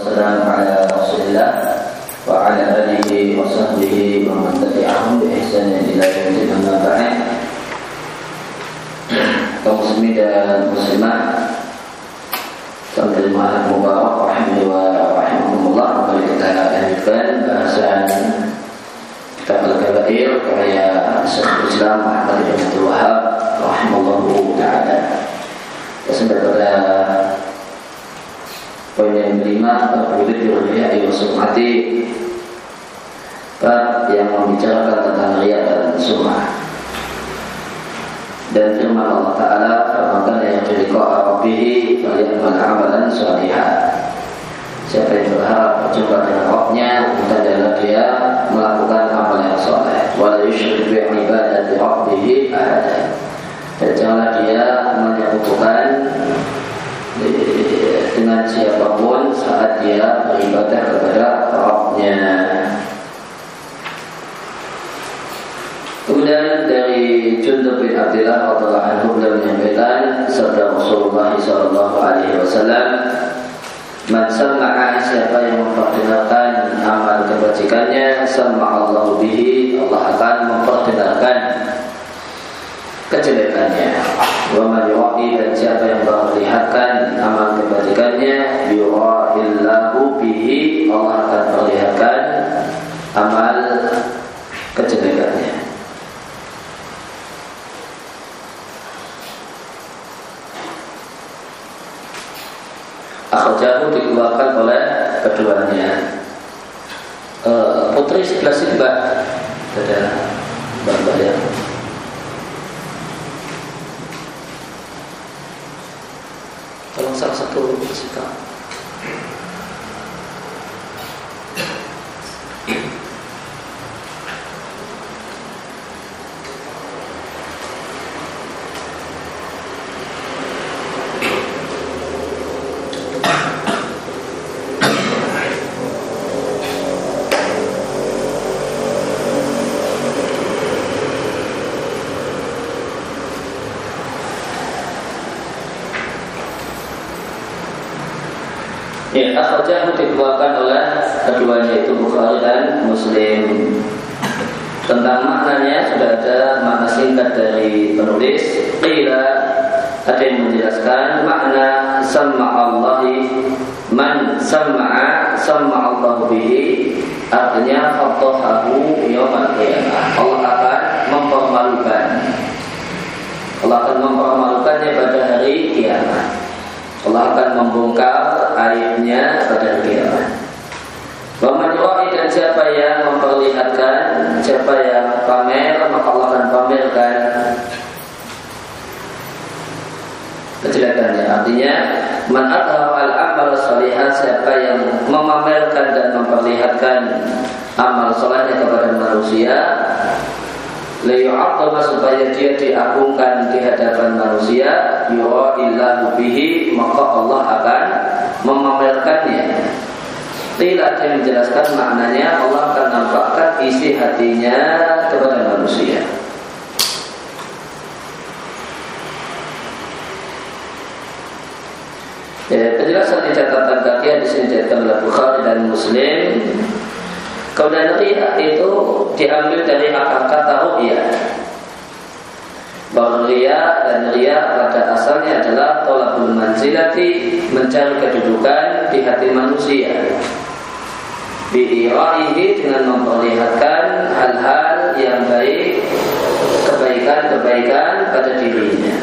والسلام على رسول الله وعلى آله وصحبه ومن تبعهم بإحسان إلى يوم الدين أما بعد kaum muslimin dan muslimat sambil malam mubarak rahimani wa rahimahumullah kembali kita lanjutkan bahasan kitab al-kabair karya Syekhul Islam Muhammad bin Abdul Wahab rahimahullahu taala. Sampai pada Poin yang kelima Berwujud di wa sum'ati Bab yang membicarakan tentang riya dan sum'ah Dan firman Allah Ta'ala Firman yang jadiqa Rabbihi Fali'amal amalan salihah Siapa yang berharap berjumpa dengan Rabbnya Dan adalah dia melakukan amal yang soleh. Wala yushrik bi'ibadati Rabbihi ahada. Dan janganlah dia menyebutkan dengan siapa pun saat dia beribadah kepada Rabbnya. Kemudian dari Jundub bin Abdullah radhiallahu anhu beliau menyampaikan sabda Rasulullah sallallahu alaihi wasallam Man sama'a siapa yang memperdengarkan amal kebajikannya sama Allah bihi Allah akan memperdengarkan kejelekannya. Wa man dan siapa yang memperlihatkan amal kebajikannya yura'illahu bihi Allah akan perlihatkan amal kejelekannya. Akhrajahu dikeluarkan oleh keduanya. Uh, putri sebelah sini mbak ada Salah satu sikap akhrajahu dikeluarkan oleh keduanya itu Bukhari dan Muslim. Tentang maknanya sudah ada makna singkat dari penulis. Qila ada yang menjelaskan makna sama Allahi man sama'a sama Allah bihi artinya. Allah akan mempermalukan. Allah akan mempermalukannya pada hari kiamat. Allah akan membongkar aibnya pada kiamat. Waman dan siapa yang memperlihatkan, siapa yang pamer, maka Allah akan pamerkan kejelekannya. Artinya, man al amal salihan siapa yang memamerkan dan memperlihatkan amal solehnya kepada manusia, liyu'azzama supaya dia diagungkan di hadapan manusia yu'illahu bihi maka Allah akan memamerkannya. Tidak ada menjelaskan maknanya Allah akan nampakkan isi hatinya kepada manusia. Ya, penjelasan di catatan kaki di sini dicatatkan oleh Bukhari dan Muslim Kemudian ria itu diambil dari akar kata ru'ya. Bahwa ria dan ria pada asalnya adalah tolakul manzilati mencari kedudukan di hati manusia. Bi'iraihi dengan memperlihatkan hal-hal yang baik, kebaikan-kebaikan pada dirinya.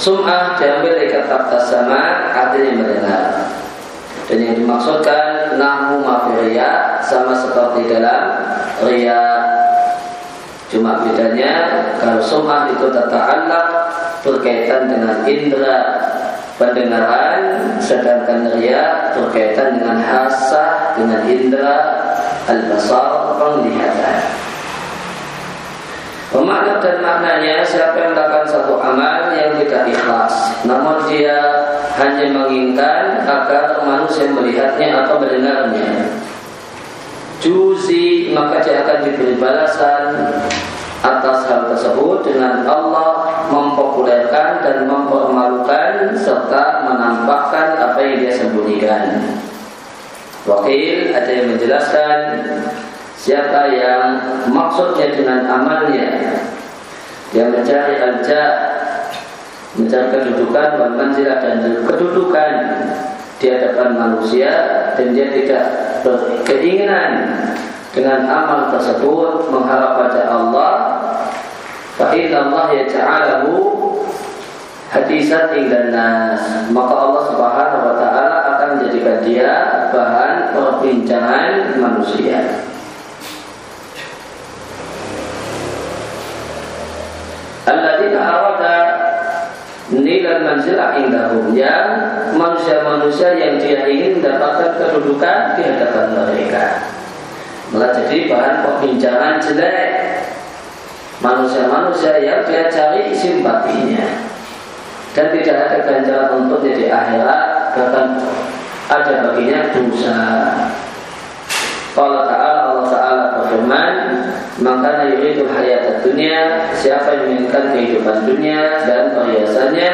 Sum'ah diambil dari kata sama artinya mendengar. Dan yang dimaksudkan nahu mafiria sama seperti dalam ria Cuma bedanya kalau sumah itu anak berkaitan dengan indera pendengaran sedangkan ria berkaitan dengan hasa dengan indera al-basar penglihatan. Pemakna dan maknanya siapa yang melakukan satu amal yang tidak ikhlas Namun dia hanya menginginkan agar manusia melihatnya atau mendengarnya Juzi maka dia akan diberi balasan atas hal tersebut dengan Allah mempopulerkan dan mempermalukan serta menampakkan apa yang dia sembunyikan. Wakil ada yang menjelaskan siapa yang maksudnya dengan amalnya? Dia mencari alja mencari kedudukan dan manzilah dan kedudukan di hadapan manusia dan dia tidak berkeinginan dengan amal tersebut mengharap pada Allah. Fa inna Allah yaj'alahu hadisan dan nas. Maka Allah Subhanahu wa taala akan menjadikan dia bahan perbincangan manusia Alladzina arada nilai manzilah indahum. Yang manusia-manusia yang dia ingin mendapatkan kedudukan di hadapan mereka. Malah jadi bahan perbincangan jelek. Manusia-manusia yang dia cari simpatinya. Dan tidak ada ganjaran untuk jadi akhirat. Bahkan ada baginya dosa Ta'ala berfirman Maka yuridu hayat dunia Siapa yang menginginkan kehidupan dunia Dan perhiasannya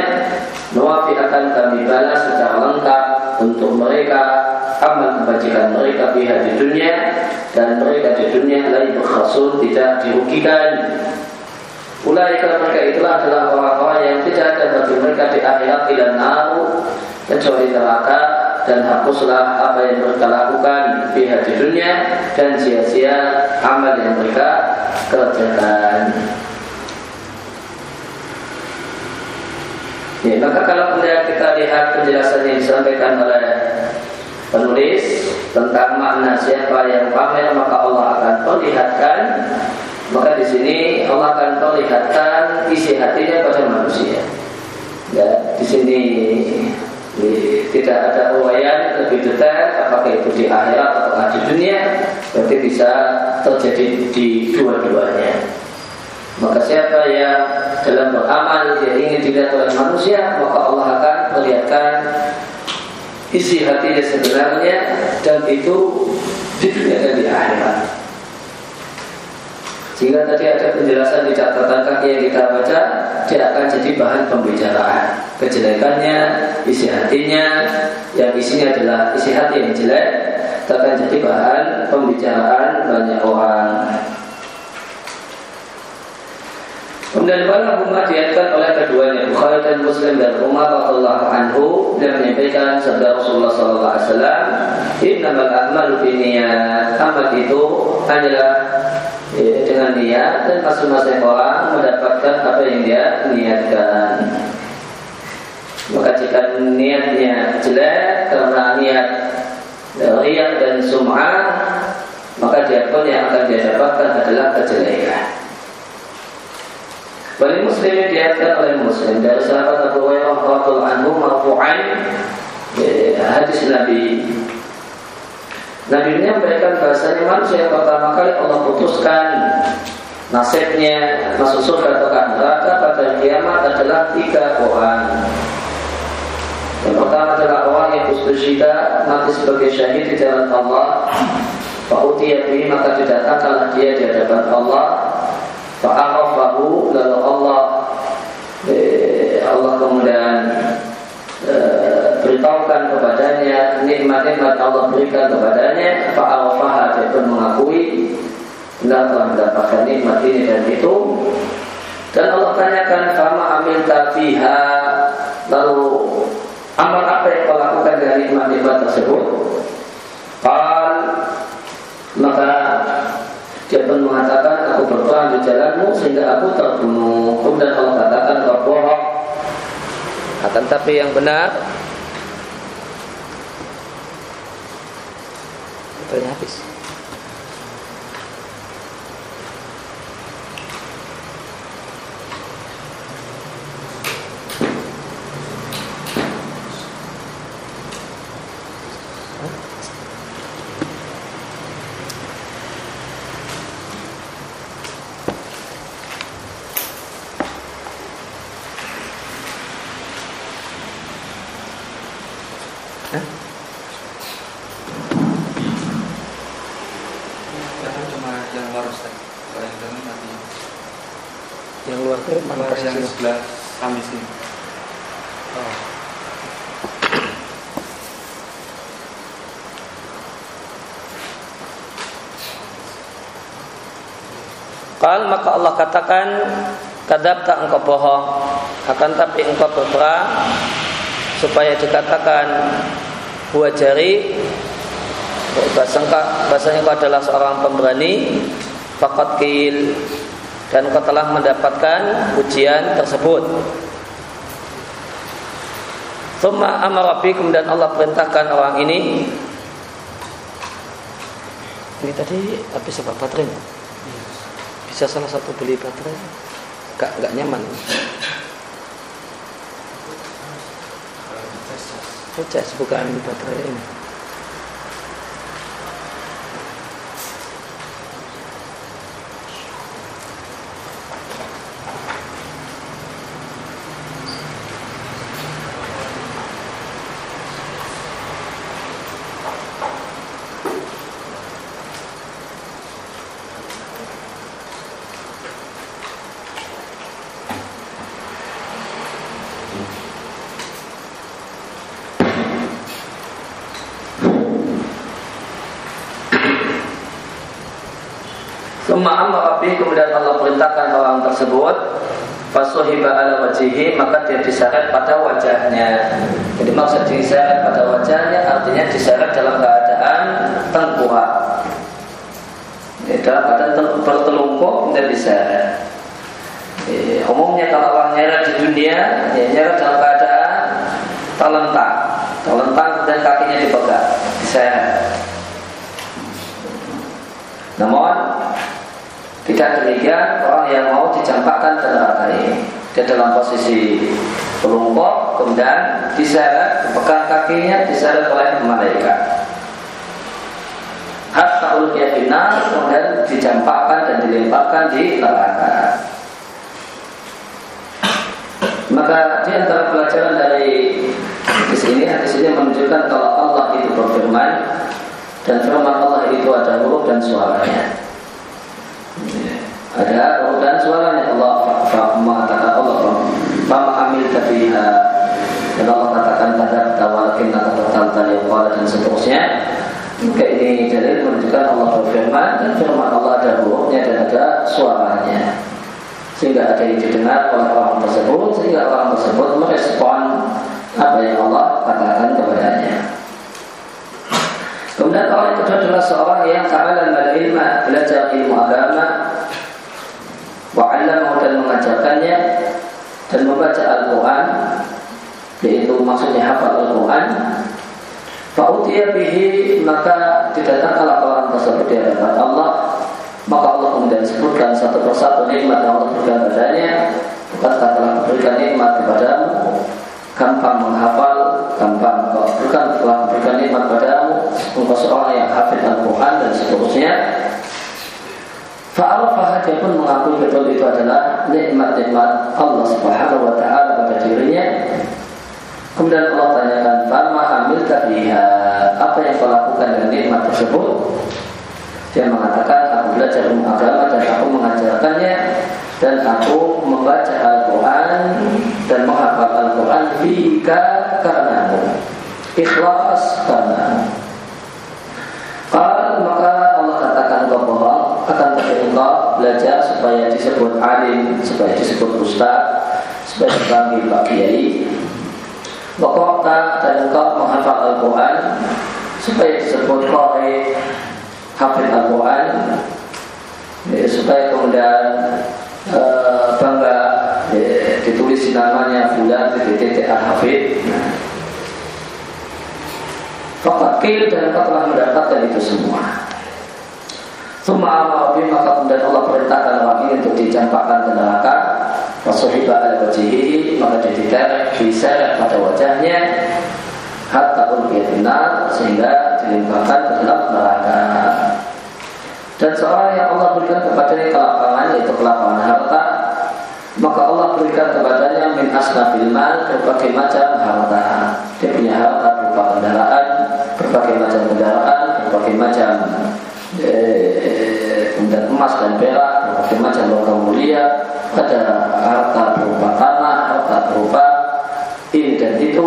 Nuwafi akan kami balas secara lengkap Untuk mereka amal kebajikan mereka pihak di dunia dan mereka di dunia lain berkhasun tidak dirugikan. Ulai kalau mereka itulah adalah orang-orang yang tidak ada bagi mereka di akhirat tidak naru kecuali neraka dan hapuslah apa yang mereka lakukan di dunia dan sia-sia amal yang mereka kerjakan. Ya, maka kalau kemudian kita lihat penjelasan yang disampaikan oleh penulis tentang makna siapa yang pamer maka Allah akan perlihatkan maka di sini Allah akan perlihatkan isi hatinya pada manusia. Ya, di sini tidak ada uraian lebih detail apakah itu di akhirat atau di dunia berarti bisa terjadi di dua-duanya. Maka siapa yang dalam beramal dia ingin dilihat oleh manusia maka Allah akan perlihatkan isi hatinya sebenarnya dan itu di dunia dan di akhirat. Sehingga tadi ada penjelasan di catatan kaki yang kita baca, dia akan jadi bahan pembicaraan. Kejelekannya, isi hatinya, yang isinya adalah isi hati yang jelek, akan jadi bahan pembicaraan banyak orang. Kemudian malam Umar diatkan oleh keduanya Bukhari dan Muslim dan Umar radhiallahu anhu dan menyampaikan sabda Rasulullah sallallahu alaihi wasallam, "Innamal a'malu binniyat." Amal itu adalah ya, dengan niat dan masing-masing orang mendapatkan apa yang dia niatkan. Maka jika niatnya jelek karena niat riak dan sum'ah, maka dia pun yang akan dia dapatkan adalah kejelekan. Wali Muslim diatkan oleh Muslim dari sahabat Abu Hurairah radhiyallahu anhu marfu'an ya, hadis Nabi Nabi menyampaikan bahasanya manusia yang pertama kali Allah putuskan nasibnya masuk surga atau neraka pada kiamat adalah tiga orang. Yang pertama adalah orang yang bersyhida mati sebagai syahid di jalan Allah. Fa'utiyah maka didatangkanlah dia di hadapan Allah Fa'arafahu lalu Allah eh, Allah kemudian eh, beritahukan kepadanya nikmat-nikmat Allah berikan kepadanya fa'arafaha dia pun mengakui Anda telah mendapatkan nikmat ini dan itu dan Allah tanyakan sama amil fiha lalu amal apa yang kau lakukan dengan nikmat-nikmat tersebut Qal maka dia pun mengatakan aku berperang di jalanmu sehingga aku terbunuh. Kemudian Allah katakan kau bohong. Akan tapi yang benar Pernapis. Qal maka Allah katakan kadab tak engkau bohong? Akan tapi engkau berperang supaya dikatakan buat jari. Bahasanya, bahasanya engkau adalah seorang pemberani fakat kil dan engkau telah mendapatkan ujian tersebut. Thumma amara kemudian Allah perintahkan orang ini. Ini tadi habis apa baterainya? Bisa salah satu beli baterai? Gak, gak nyaman. Cas bukan baterai ini Summa amma rabbi kemudian Allah perintahkan orang tersebut Fasuhiba ala wajihi maka dia diseret pada wajahnya. Jadi maksud diseret pada wajahnya artinya diseret dalam keadaan tengkurat ya, Dalam keadaan bertelungkup dan diseret. Ya, Umumnya kalau orang nyeret di dunia ya, Nyeret dalam keadaan terlentang. Terlentang dan kakinya dipegang Diseret. Namun tidak demikian orang yang mau dicampakkan ke neraka ini. Dia dalam posisi pelungkop Kemudian diseret Pegang kakinya diseret oleh malaikat. Hatta ulkiya final Kemudian dicampakkan dan dilemparkan di neraka. Maka di antara pelajaran dari di sini hadis ini menunjukkan kalau Allah itu berfirman dan firman Allah itu ada huruf dan suaranya. Ada dan suaranya. Allah mengatakan Allah Fama amil tabiha. Dan Allah katakan pada tawalakin kata tali dan seterusnya. Maka ini dalil menunjukkan Allah berfirman Dan firman Allah ada hurufnya dan ada suaranya. Sehingga ada yang didengar oleh orang tersebut Sehingga orang tersebut merespon Apa yang Allah katakan kepadanya Kemudian orang itu adalah seorang yang ta'ala al-ilma Belajar ilmu agama wa'allamahu dan mengajarkannya dan membaca Al-Quran yaitu maksudnya hafal Al-Quran. Fa'utiyah bihi maka didatangkanlah orang tersebut di hadapan Allah. Maka Allah kemudian sebutkan satu persatu nikmat yang Allah berikan padanya. Bukan telah memberikan nikmat kepadamu. Gampang menghafal gampang bukan telah memberikan nikmat padamu engkau seorang yang hafid Al-Quran dan seterusnya Fa'arafah dia pun mengakui betul itu adalah nikmat-nikmat Allah Subhanahu wa taala pada dirinya. Kemudian Allah tanyakan, "Fama amil biha?" Apa yang kau lakukan dengan nikmat tersebut? Dia mengatakan, "Aku belajar ilmu agama dan aku mengajarkannya dan aku membaca Al-Qur'an dan menghafal Al-Qur'an bika karenamu." Ikhlas karena Kalau maka Allah katakan kau bohong akan engkau belajar supaya disebut alim, supaya disebut ustaz, supaya dipanggil Pak Kiai. Wakokta dan engkau menghafal Al-Quran supaya disebut Qari, hafid Al-Quran, ya, supaya kemudian e, bangga ya, ditulis namanya bulan titik-titik al-hafid. Fakat dan engkau telah mendapatkan itu semua. Suma amarobi maka kemudian Allah perintahkan ini untuk dicampakkan ke neraka Rasulullah al wajihi maka dia bisa pada wajahnya hatta ulqiyatinnar sehingga dilimpahkan ke dalam neraka. Dan seorang yang Allah berikan kepadanya kelapangan yaitu kelapangan harta maka Allah berikan kepadanya min asnafil mal berbagai macam harta. Dia punya harta berupa kendaraan, berbagai macam kendaraan, berbagai macam eh, kemudian emas dan perak berbagai macam logam mulia ada harta berupa tanah, harta berupa ini dan itu,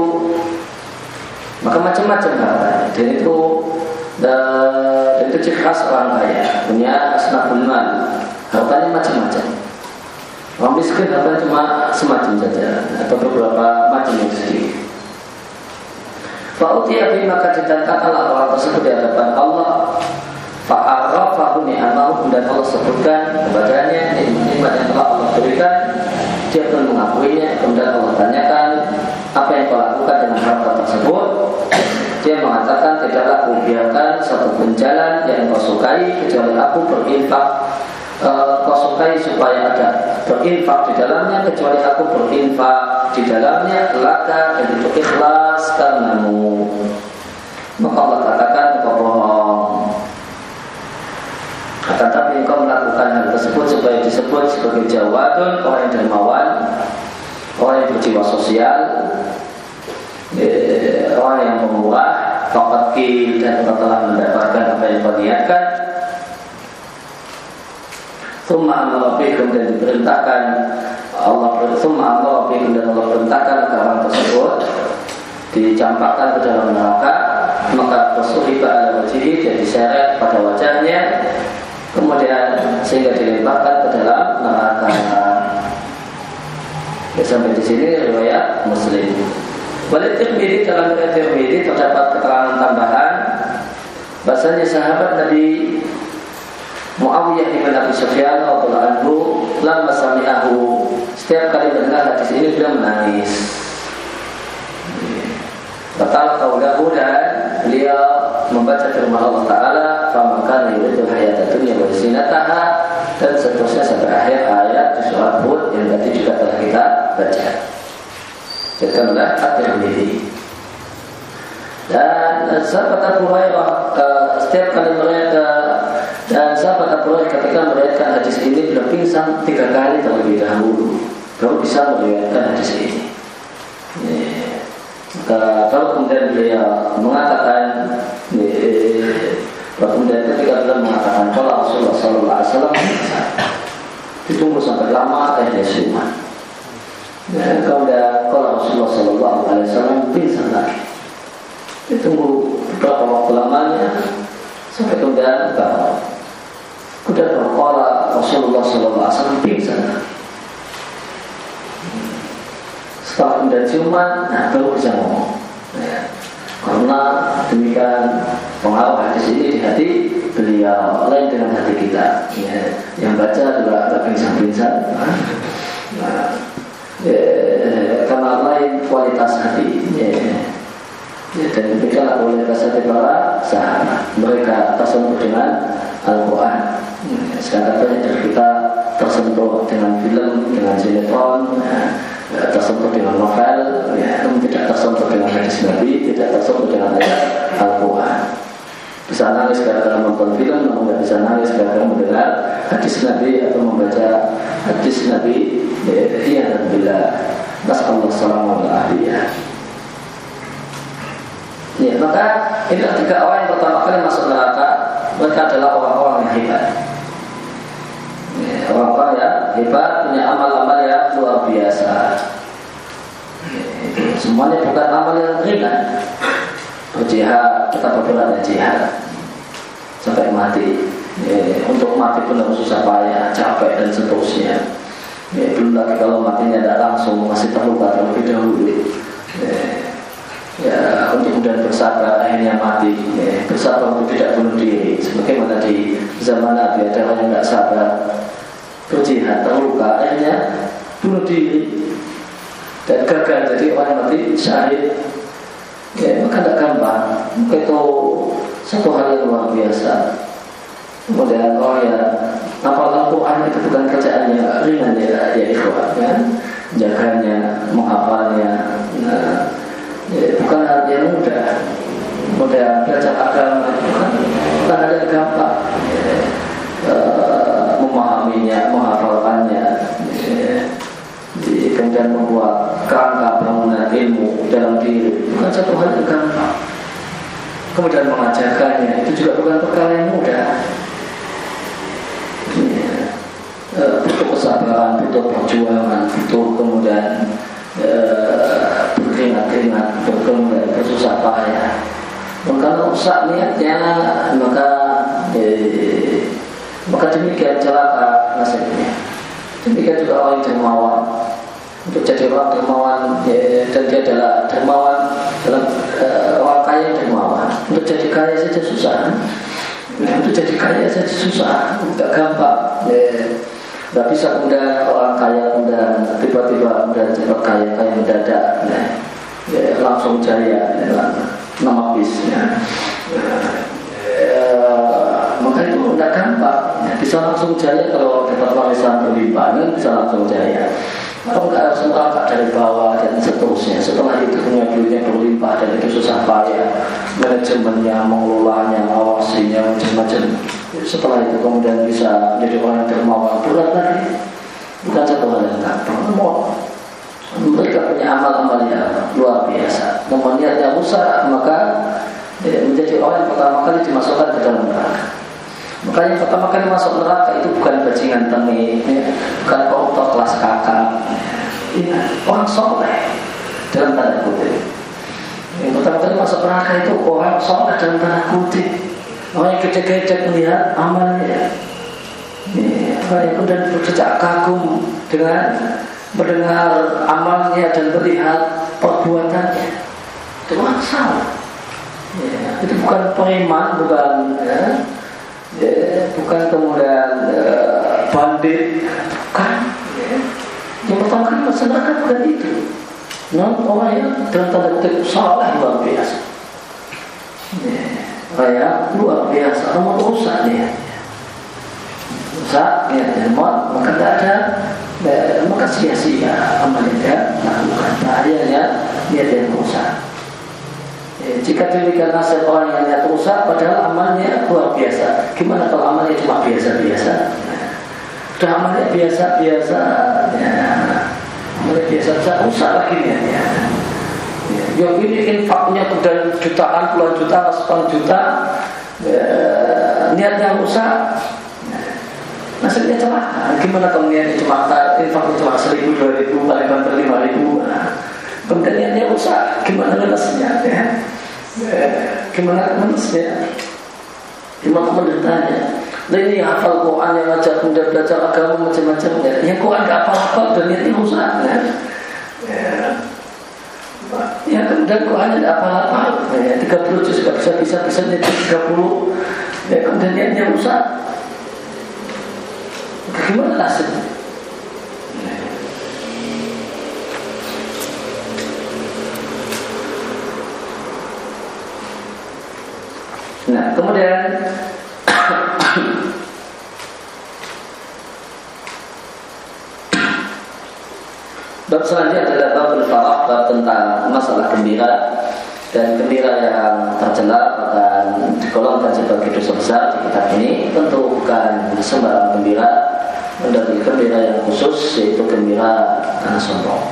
maka macam-macam harta dan itu dan itu ciri khas orang kaya. Punya asnaful mal hartanya macam-macam. Orang miskin hartanya cuma semacam saja atau beberapa macam yang Fa'utiyah maka didatangkanlah orang tersebut di hadapan Allah. Fa'arafahu ni'amahu dan Allah sebutkan kepadanya nikmat yang telah Allah berikan. Dia pun mengakuinya Kemudian Allah tanyakan Apa yang kau lakukan dengan harta tersebut. Dia mengatakan Tidaklah aku biarkan satu jalan yang kau sukai Kecuali aku berinfak Kau sukai supaya ada Berinfak di dalamnya Kecuali aku berinfak di dalamnya Laka dan itu ikhlas karenamu Maka Allah katakan kau bohong akan tapi engkau melakukan hal tersebut supaya disebut sebagai jawadun orang yang dermawan, orang yang berjiwa sosial, eh, orang yang pemurah, fakir dan engkau telah mendapatkan apa yang kau niatkan. Summa Allah dan diperintahkan Allah Summa Allah dan Allah perintahkan ke orang tersebut dicampakkan ke dalam neraka maka bersuhiba ala wajhi dia diseret pada wajahnya kemudian sehingga dilemparkan ke dalam neraka. Ya, sampai di sini riwayat Muslim. Balik Tirmidzi dalam riwayat Tirmidzi terdapat keterangan tambahan bahasanya sahabat Nabi Muawiyah bin Abi Sufyan radhiyallahu anhu lama sami'ahu setiap kali mendengar hadis ini beliau menangis. Batal kaulahu dan beliau membaca firman Allah Taala, "Faman yuridu hayata dunya wa zinataha" dan seterusnya sampai akhir ayat di surat Hud yang tadi juga telah kita baca. Jadikanlah at-Tirmidzi. Dan sahabat Abu Hurairah uh, setiap kali mereka dan sahabat Abu Hurairah ketika meriwayatkan hadis ini beliau pingsan tiga kali terlebih dahulu baru bisa meriwayatkan hadis ini. Yeah. Uh, kalau kemudian beliau mengatakan kemudian ketika beliau mengatakan kalau Rasulullah Sallallahu Alaihi Wasallam ditunggu sampai lama dia siuman. Ya, kemudian kalau Rasulullah Sallallahu Alaihi Wasallam pingsan lagi. Ditunggu beberapa waktu lamanya sampai kemudian bangun. Kemudian kalau Rasulullah Wasallam pingsan setelah kemudian ciuman, nah baru bisa ngomong. Ya. Karena demikian pengaruh hadis ini di hati beliau lain dengan hati kita. Ya. Yang baca juga agak pincang-pincang. Nah, ya, karena lain kualitas hati. Ya. Ya, dan demikianlah kualitas hati para sahabat. Mereka tersentuh dengan Al-Quran. Ya, sekarang banyak kita tersentuh dengan film, dengan sinetron. Ya tersentuh dengan novel, ya, tidak tersentuh dengan hadis Nabi, tidak tersentuh dengan Al-Quran. Bisa nangis nonton film, namun tidak bisa nangis gara-gara mendengar hadis Nabi atau membaca hadis Nabi. Ya, dan bila Nasallahu salam wa ya. Ya, maka ini tiga orang yang pertama kali masuk neraka Mereka adalah orang-orang yang hebat ya, Orang-orang yang hebat punya amal-amal yang luar biasa Semuanya bukan amal yang ringan. Berjihad, kita berdoa jihad sampai mati. Ya, untuk mati pun harus susah payah, capek dan seterusnya. Ya, belum lagi kalau matinya tidak langsung masih terluka terlebih dahulu. Ya, ya untuk kemudian bersabar akhirnya mati. Ya, bersabar untuk tidak bunuh diri. Sebagaimana di zaman Nabi ada orang yang tidak sabar berjihad terluka akhirnya bunuh diri. Dan gagal jadi orang mati syahid. Ya maka tidak gampang. Itu satu hal yang luar biasa. Kemudian oh ya apa Quran itu bukan kerjaan yang ringan ya ya ikhwan ya? Jaganya menghafalnya nah, ya, bukan hal yang mudah kemudian belajar agama bukan, bukan hal yang gampang ya, uh, memahaminya menghafalkannya ya, kemudian membuat kerangka bangunan ilmu dalam diri bukan satu hal yang gampang. Kemudian mengajarkannya itu juga bukan perkara yang mudah. Ya. uh, butuh kesabaran, butuh perjuangan, butuh kemudian uh, berkeringat-keringat, kemudian bersusah payah. Kalau rusak niatnya maka eh, maka demikian celaka nasibnya. Demikian juga orang dermawan untuk jadi orang dermawan ya, dan dia adalah dermawan dalam uh, orang kaya dermawan. Untuk jadi kaya saja susah. Nah, untuk jadi kaya saja susah, tidak gampang. Ya. Gak bisa kemudian orang kaya kemudian tiba-tiba kemudian cepat kaya kaya mendadak. Nah, ya, langsung jaya ya, nama bisnya. Ya, maka itu tidak gampang. Ya, bisa langsung jaya kalau dapat warisan berlimpah, kan bisa langsung jaya. Kalau nggak harus merangkak dari bawah dan seterusnya. Setelah itu punya duitnya berlimpah dan itu susah payah. Manajemennya, mengelolanya, mengawasinya, macam-macam. Setelah itu kemudian bisa menjadi orang yang dermawan berat lagi. Bukan satu hal yang gampang. Mereka punya amal-amal yang luar biasa. Namun niatnya rusak, maka ya, menjadi orang yang pertama kali dimasukkan ke dalam neraka. Makanya pertama kali masuk neraka itu bukan bajingan temi, ya, bukan koruptor kelas kakak, ya, orang soleh dalam tanda kutip. Yang pertama kali masuk neraka itu orang soleh dalam tanda kutip. Orang yang kecek-kecek melihat amalnya. Ya, orang yang kemudian kagum dengan mendengar amalnya dan melihat perbuatannya. Itu orang salah. Ya, itu bukan preman, bukan ya, ya, bukan kemudian uh, bandit, bukan. Ya. Yang pertama kali masyarakat bukan itu. Non orang yang dalam tanda kutip salah luar biasa. Ya, orang luar biasa, nomor rusak dia. Rusak, ya, ya, maka tidak ada maka sia-sia amalnya melakukan bahayanya niat yang rusak. Ya, jika demikian nasib orang yang niat rusak padahal amalnya luar biasa. Gimana kalau amalnya cuma biasa-biasa? Sudah amalnya biasa-biasa, ya, amalnya biasa-biasa rusak lagi ya. ya. Yang ini infaknya kemudian jutaan, puluhan juta, ratusan juta, ya, niatnya rusak, nasibnya celaka. Gimana niatnya cuma infaknya cuma seribu, dua ribu, paling banter lima ribu, nah, kemudian niatnya rusak, gimana nasibnya? Ya? Gimana manusia? Imam menderitanya. Nah ini hafal Quran yang ngajar kemudian belajar agama macam-macam ya. Yang Quran gak apa-apa dan ini rusak ya. Ya, ya kemudian Quran tidak apa-apa. Ya, 30 juz gak bisa bisa bisa jadi 30. Ya kemudian niatnya rusak. Nah, kemudian Bab selanjutnya adalah bab bab tentang masalah gembira dan gembira yang tercela akan digolongkan sebagai dosa besar di kitab ini. Tentu bukan sembarang gembira dari gembira yang khusus yaitu gembira karena sombong.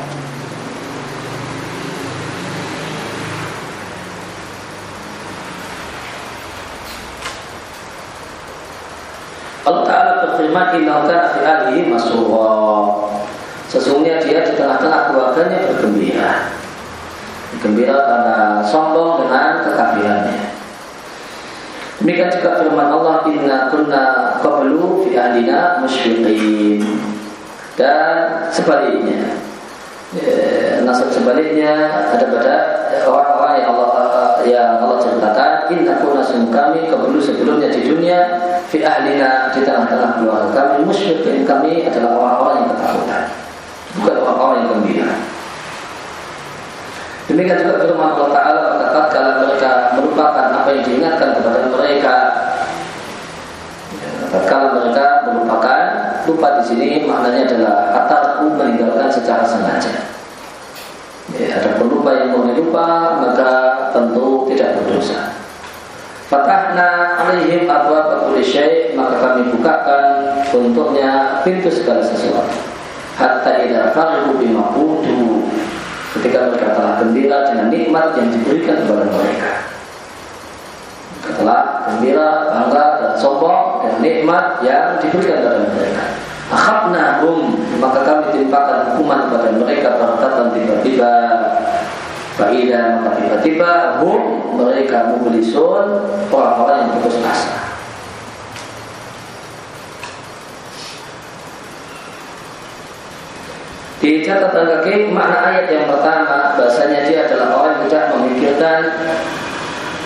Allah Ta'ala berfirman kana fi alihi Sesungguhnya dia di tengah-tengah keluarganya bergembira. Gembira karena sombong dengan kekafirannya. Demikian juga firman Allah Inna kunna fi ahlina musyfiqin Dan sebaliknya. Ya, Nasib sebaliknya ada pada orang-orang yang Allah yang Allah ceritakan inna kunna kami kebelu sebelumnya di dunia fi ahlina di tengah-tengah keluarga kami musyrikin kami adalah orang-orang yang ketakutan. Bukan orang-orang yang gembira. Demikian juga firman Allah Taala berkata kalau mereka merupakan apa yang diingatkan kepada mereka kalau mereka merupakan lupa di sini maknanya adalah atarku meninggalkan secara sengaja Ya, ada pelupa yang murni lupa maka tentu tidak berdosa. Fatahna alaihim abwa kulli syai maka kami bukakan untuknya pintu segala sesuatu. Hatta idza farihu bima ketika mereka telah gembira dengan nikmat yang diberikan kepada mereka. Setelah gembira, bangga dan sombong dan nikmat yang diberikan kepada mereka. hum maka kami timpakan hukuman kepada mereka perkataan tiba-tiba Faidah maka tiba-tiba hum mereka mublisun orang-orang yang putus asa. Di catatan kaki makna ayat yang pertama bahasanya dia adalah orang yang tidak memikirkan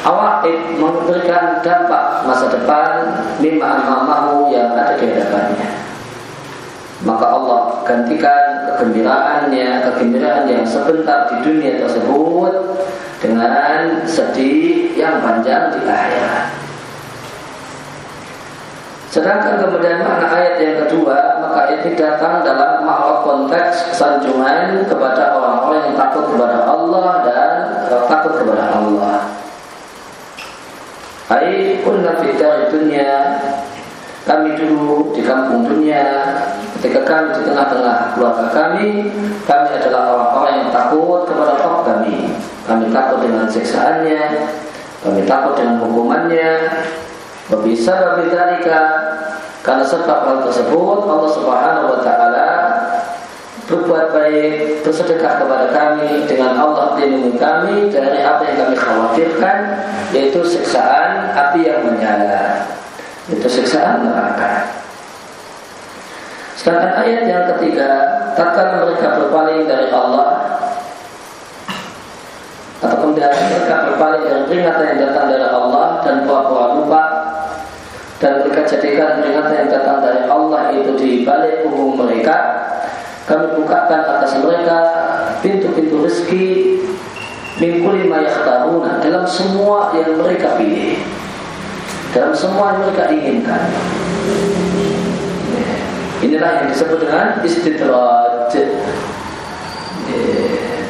awak memberikan dampak masa depan lima amamahu yang ada di hadapannya maka Allah gantikan kegembiraannya, kegembiraan yang sebentar di dunia tersebut dengan sedih yang panjang di akhirat. Sedangkan kemudian makna ayat yang kedua, maka ini datang dalam makna konteks sanjungan kepada orang-orang yang takut kepada Allah dan takut kepada Allah. Hai kunna fitari dunia kami dulu di kampung dunia ketika kami di tengah-tengah keluarga kami kami adalah orang-orang yang takut kepada Rob kami. Kami takut dengan siksaannya kami takut dengan hukumannya. Bisa berbicara karena sebab hal tersebut Allah Subhanahu wa taala berbuat baik, bersedekah kepada kami dengan Allah melindungi kami dari apa yang kami khawatirkan yaitu siksaan api yang menyala itu siksaan neraka. Sedangkan ayat yang ketiga, takkan mereka berpaling dari Allah atau kemudian mereka berpaling dari peringatan yang datang dari Allah dan pura-pura lupa dan mereka jadikan peringatan yang datang dari Allah itu di balik punggung mereka kami bukakan atas mereka pintu-pintu rezeki mingkuli mayaktaruna dalam semua yang mereka pilih dalam semua yang mereka inginkan. Inilah yang disebut dengan istidraj.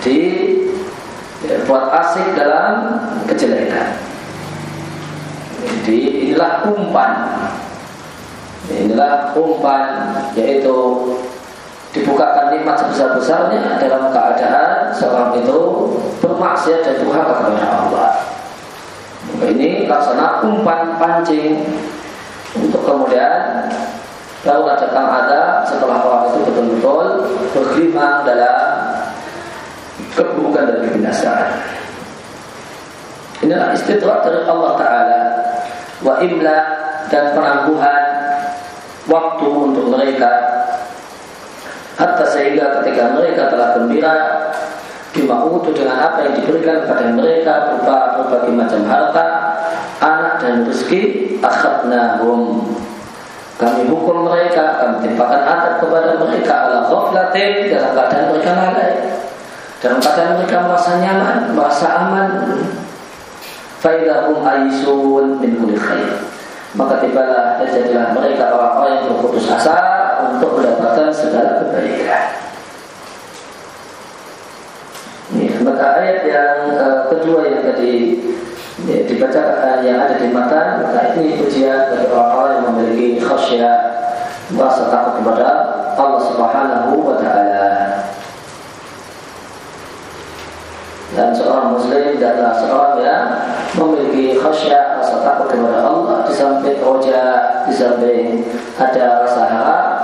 Di buat asik dalam kejelekan. Jadi inilah umpan. Inilah umpan yaitu dibukakan nikmat sebesar-besarnya dalam keadaan seorang itu bermaksiat dan durhaka kepada Allah. Ini laksana umpan pancing untuk kemudian lalu datang ada setelah orang itu betul-betul bergelimang dalam keburukan dan kebinasaan. Inilah istidrak dari Allah Ta'ala Wa imla dan penangguhan Waktu untuk mereka Hatta sehingga ketika mereka telah gembira dimautu dengan apa yang diberikan kepada mereka berupa berbagai macam harta, anak dan rezeki, akhadnahum. Kami hukum mereka, kami timpakan adab kepada mereka ala ghaflatin dalam keadaan mereka lalai. Dalam keadaan mereka merasa nyaman, merasa aman. Faidahum aisun min kulli. Maka tibalah dan jadilah mereka orang-orang yang berputus asa untuk mendapatkan segala kebaikan. maka ayat yang uh, kedua yang tadi ya, dibaca uh, yang ada di mata maka ini pujian bagi orang-orang yang memiliki khasyah merasa takut kepada Allah Subhanahu wa taala. Dan seorang muslim adalah seorang yang memiliki khasyah rasa takut kepada Allah di samping roja, di samping ada rasa harap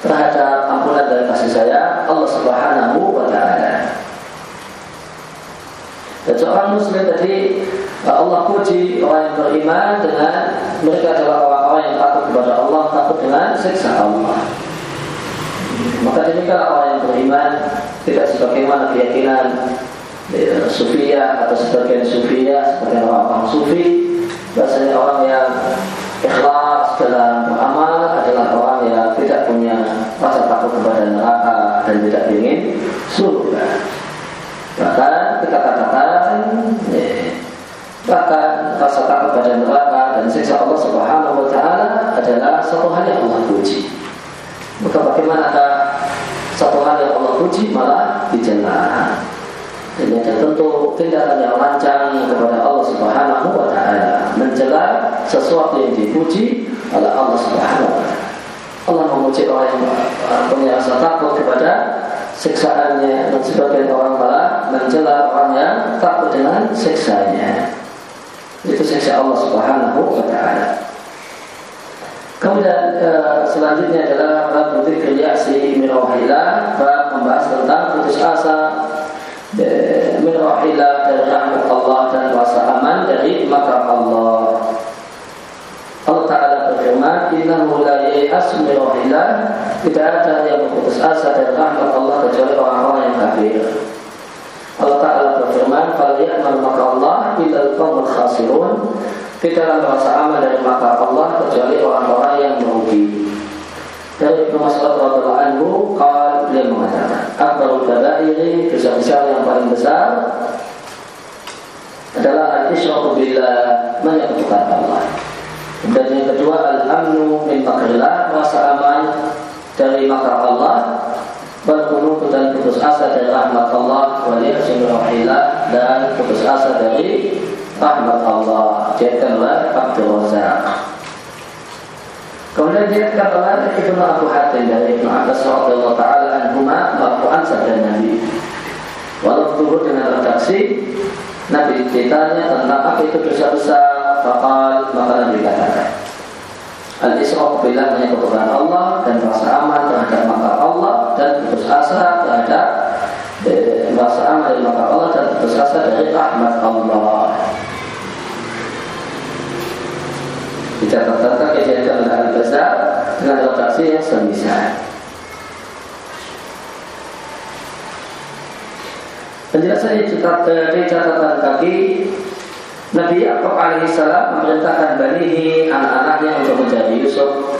terhadap ampunan dan kasih sayang Allah Subhanahu wa taala. Dan seorang muslim tadi Allah puji orang yang beriman dengan mereka adalah orang-orang yang takut kepada Allah, takut dengan siksa Allah. Maka demikian orang yang beriman tidak sebagaimana keyakinan ya, sufia atau sebagian sufia sebagai orang-orang sufi bahasanya orang yang ikhlas dalam beramal rasa takut kepada neraka dan tidak ingin surga. Bahkan kita katakan ya, bahkan rasa takut pada neraka dan siksa Allah Subhanahu wa taala adalah satu hal yang Allah puji. Maka bagaimanakah satu hal yang Allah puji malah dicela? Dan ada tentu tindakan yang lancang kepada Allah Subhanahu wa taala mencela sesuatu yang dipuji oleh Allah Subhanahu wa taala. Allah memuji orang yang punya rasa takut kepada siksaannya dan sebagian orang malah mencela orang yang takut dengan siksanya itu siksa Allah Subhanahu wa taala. Kemudian uh, selanjutnya adalah bab dzikr ya'si min bab membahas tentang putus asa min dari rahmat Allah dan rasa aman dari makar Allah. Allah Ta'ala berfirman Innahu la yai'as min Tidak ada yang putus asa dari rahmat Allah kecuali orang-orang yang kafir. Allah Ta'ala berfirman Faliyahman maka Allah Illa al khasirun. Tidaklah merasa aman dari maka Allah Kecuali orang-orang yang merugi. Dari Ibnu Mas'ud radhiyallahu anhu Qal dia mengatakan Akbarul kabairi Dosa besar yang paling besar Adalah Al-Isyraku Billah Menyekutukan Allah Dan yang kedua Al-Amnu min makrillah Rasa aman dari makar Allah berkunut dan putus asa dari rahmat Allah wal dan putus asa dari rahmat Allah oleh Abdul Razak Kemudian diatkan oleh Ibnu Abu Hatim dari Ibnu Abbas radhiyallahu taala anhuma marfu'an sabda Nabi. Walau turut dengan redaksi Nabi ditanya tentang apa itu dosa besar, maka maka Nabi katakan Al-Isra' bila menyebutkan Allah dan rasa aman terhadap makar Allah dan putus asa terhadap eh, rasa aman dari makar Allah dan putus asa dari rahmat Allah. Dicatatkan kejadian oleh Al-Bazar dengan redaksi yang semisal. Penjelasannya di catatan kaki Nabi Yakub alaihissalam memerintahkan banihi anak-anaknya untuk menjadi Yusuf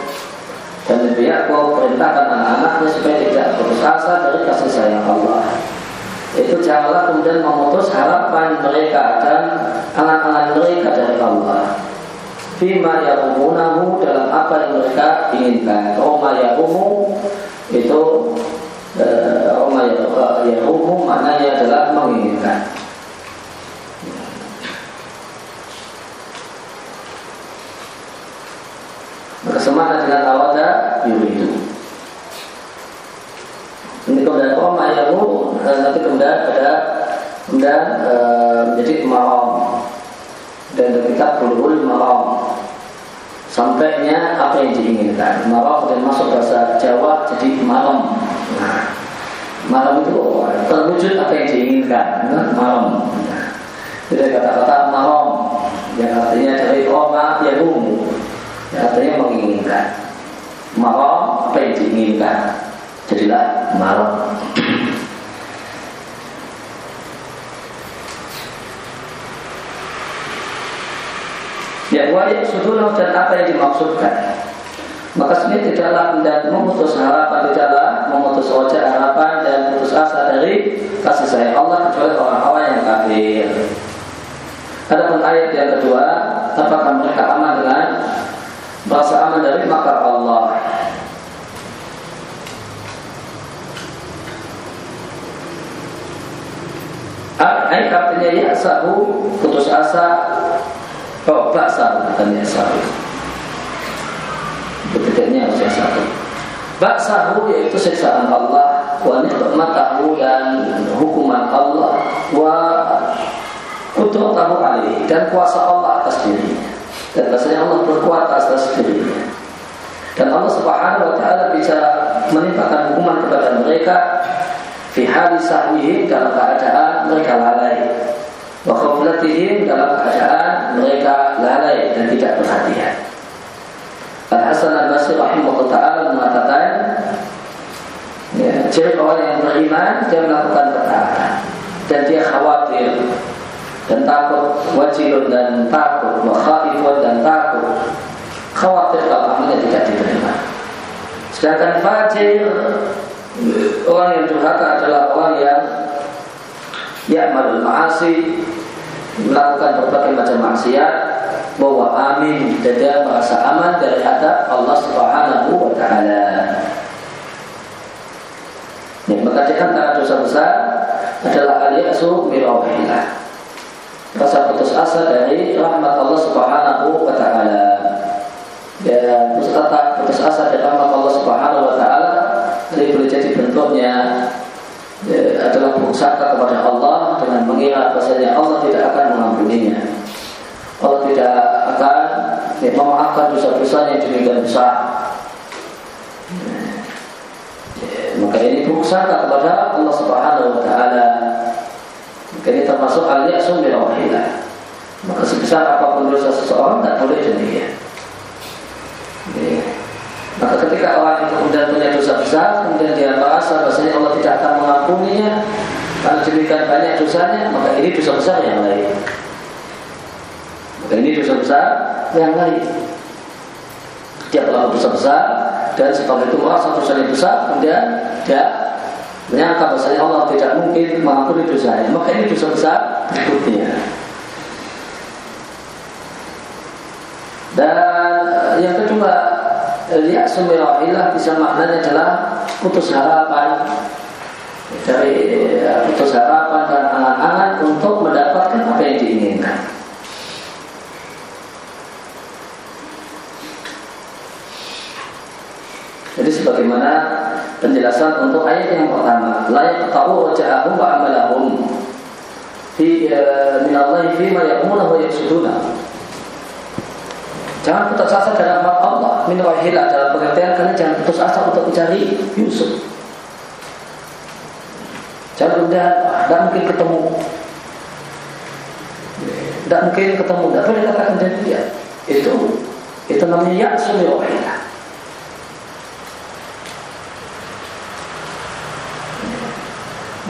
dan Nabi Yakub perintahkan anak-anaknya supaya tidak putus asa dari kasih sayang Allah. Itu janganlah kemudian memutus harapan mereka dan anak-anak mereka dari Allah. Fima yahumunahu dalam apa yang mereka inginkan. Roma yahumu itu eh, Roma yahumu maknanya adalah menginginkan. Maka semangat dengan awada yuridu. Ini kemudian koma yamu nanti kemudian ada kemudian e, menjadi maram dan kita bulul maram sampainya apa yang diinginkan? Maram dan masuk bahasa Jawa jadi malam. Nah, itu terwujud apa yang diinginkan? Nah, malam. Nah, jadi kata-kata malam. Yang artinya dari koma yamu artinya menginginkan malam apa yang diinginkan? Jadilah malam Ya wajib sudulah dan apa yang dimaksudkan? Maka sebenarnya tidaklah dan memutus harapan Tidaklah memutus wajah harapan dan putus asa dari kasih sayang Allah Kecuali orang-orang yang kafir. Adapun ayat yang kedua Apakah mereka aman dengan merasa aman dari makar Allah. Ayat artinya ya sahu putus asa. Oh baksa bukan ya sahu. Betulnya harus ya sahu. Baksahu yaitu siksaan Allah. Wa nikmatahu dan hukuman Allah. Wa kudratahu alih Dan kuasa Allah atas dirinya dan rasanya Allah berkuat atas dirinya. Dan Allah Subhanahu wa taala bisa menimpakan hukuman kepada mereka fi hali sahwihim dalam keadaan mereka lalai. Wa khaflatihim dalam keadaan mereka lalai dan tidak perhatian. Al Hasan Al Basri rahimahullah taala mengatakan ya, ciri orang yang beriman dia melakukan ketaatan dan dia khawatir dan takut wajibun dan takut wakhaifun dan takut. Khawatir kalau amalnya tidak diterima. Sedangkan fajir orang yang durhaka adalah orang yang ya'malul ma'asi melakukan berbagai macam maksiat bahwa amin dan dia merasa aman dari adab Allah Subhanahu wa taala. Ya, maka di antara dosa besar adalah al-ya'su rasa putus asa dari rahmat Allah Subhanahu wa taala. Ya, kata putus asa dari rahmat Allah Subhanahu wa taala dari boleh jadi bentuknya ya, adalah berusaha kepada Allah dengan mengira bahasanya Allah tidak akan mengampuninya. Allah tidak akan ya, memaafkan dosa-dosa yang demikian besar. buruk sangka kepada Allah Subhanahu wa taala. Ini termasuk al-ya'su min Maka sebesar apa pun dosa seseorang tidak boleh demikian. Ya. Maka ketika orang itu kemudian punya dosa besar, kemudian dia merasa bahasanya Allah tidak akan mengampuninya, kalau demikian banyak dosanya, maka ini dosa besar yang lain. Maka ini dosa besar yang lain. Dia pelaku dosa besar dan sebab itu merasa dosanya besar, kemudian dia menyangka bahasanya Allah tidak mungkin mengampuni dosanya. Maka ini dosa besar berikutnya. Dan yang kedua, lihat sumilahilah bisa maknanya adalah putus harapan dari putus harapan dan angan-angan untuk mendapatkan apa yang diinginkan. Jadi sebagaimana penjelasan untuk ayat yang pertama, la yaqta'u raja'ahum wa amalahum fi eh, min Allah fi ma yaquluna wa yaqsuduna. Jangan putus asa dalam rahmat Allah, min wahilah dalam pengertian kalian jangan putus asa untuk mencari Yusuf. Jangan udah, tidak mungkin ketemu. Tidak mungkin ketemu, tidak boleh katakan dia. Itu itu namanya ya wahilah.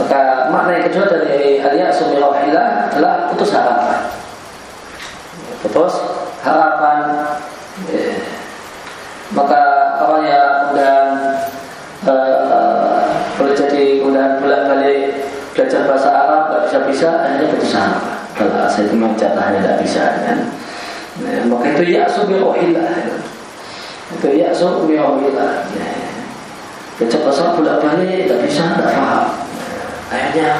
Maka makna yang kedua dari al-ya'su adalah putus harapan. Putus harapan. Ya. Maka orang yang kemudian uh, boleh jadi kemudian bolak balik belajar bahasa Arab nggak bisa bisa akhirnya putus harapan. Kalau saya memang jatahnya tidak bisa kan. Nah, maka itu ya'su birohilah. Itu. Ya. Baca bahasa bolak balik tidak bisa tidak paham akhirnya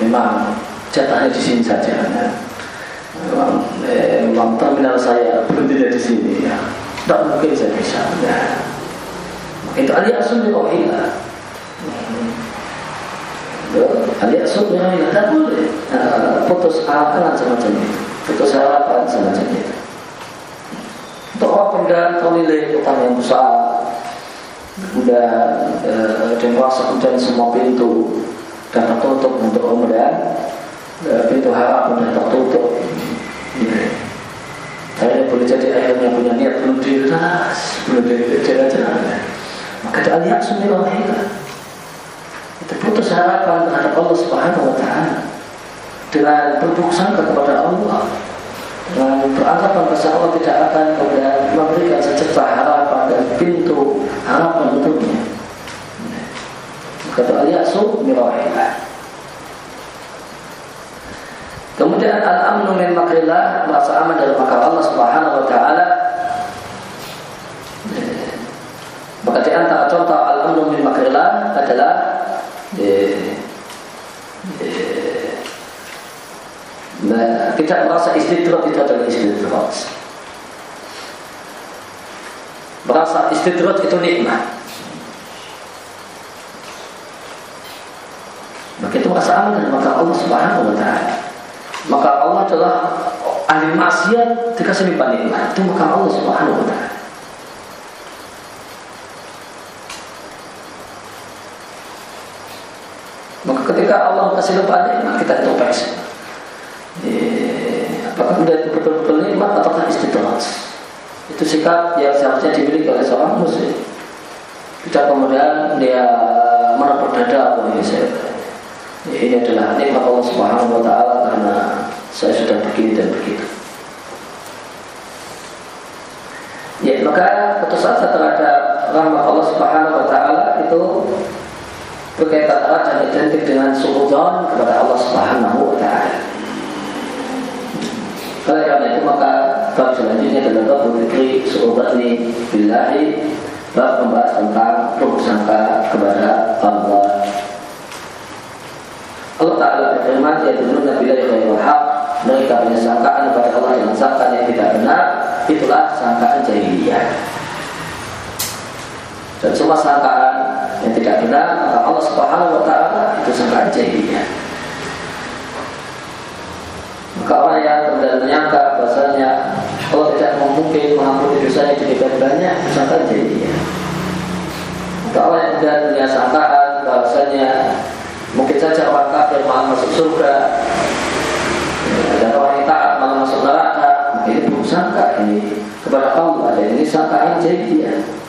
memang jatahnya di sini saja. Ya. memang, eh, memang terminal saya tidak di sini ya. Tidak mungkin saya bisa ya. itu aliasun di rohila aliasun di rohila tidak boleh. Uh, putus harapan semacam itu putus harapan semacam itu untuk orang penggan nilai utang yang besar kemudian eh, dan merasa kemudian semua pintu dan tertutup untuk kemudian eh, pintu harap sudah tertutup ya. Akhirnya boleh jadi akhirnya punya niat belum diras, belum dijaga-jaga. Maka dia lihat semua Itu putus harapan terhadap Allah Subhanahu Wa Taala dengan berburuk sangka kepada Allah dengan beranggapan bahwa Allah tidak akan kemudian memberikan secerca harapan dan pintu harapan untuknya. Kata al-ya'su mirahillah. Kemudian al-amnu min makrillah merasa aman dari makar Allah Subhanahu wa taala. Maka di antara contoh al-amnu min makrillah adalah eh, eh, tidak merasa istidrat itu adalah istidrat. Merasa istidrat itu nikmat. Maka itu merasa aman dan maka Allah Subhanahu wa taala. Maka Allah adalah ahli maksiat dikasih limpah nikmat. Itu maka Allah Subhanahu wa taala. Maka ketika Allah kasih limpah nikmat kita introspeksi. Itu sikap yang seharusnya dimiliki oleh seorang muslim. Tidak kemudian dia menepuk dada oh, ini saya ini adalah nikmat Allah Subhanahu wa taala karena saya sudah begini dan begitu. Ya, maka putus asa terhadap rahmat Allah Subhanahu wa taala itu berkaitan erat dan identik dengan suudzon kepada Allah Subhanahu wa taala. Oleh karena itu maka bab selanjutnya adalah bab berzikri suudzoni billahi bab membahas tentang buruk kepada Allah. Allah Ta'ala berfirman Ya dulu Nabi yang hak Mereka punya sangkaan kepada Allah yang sangkaan yang tidak benar Itulah sangkaan jahiliyah. Dan semua sangkaan yang tidak benar Maka Allah Subhanahu Wa Ta'ala itu sangkaan jahiliyah. Maka orang yang kemudian menyangka bahasanya Allah tidak mungkin mengampuni dosanya di banyak Sangkaan jahiliyah Maka orang yang kemudian punya sangkaan bahwasanya mungkin saja orang kafir malah masuk surga. Dan orang yang taat malah masuk neraka. Ini buruk sangka ini. Kepada Allah dan ini sangkaan jahiliyah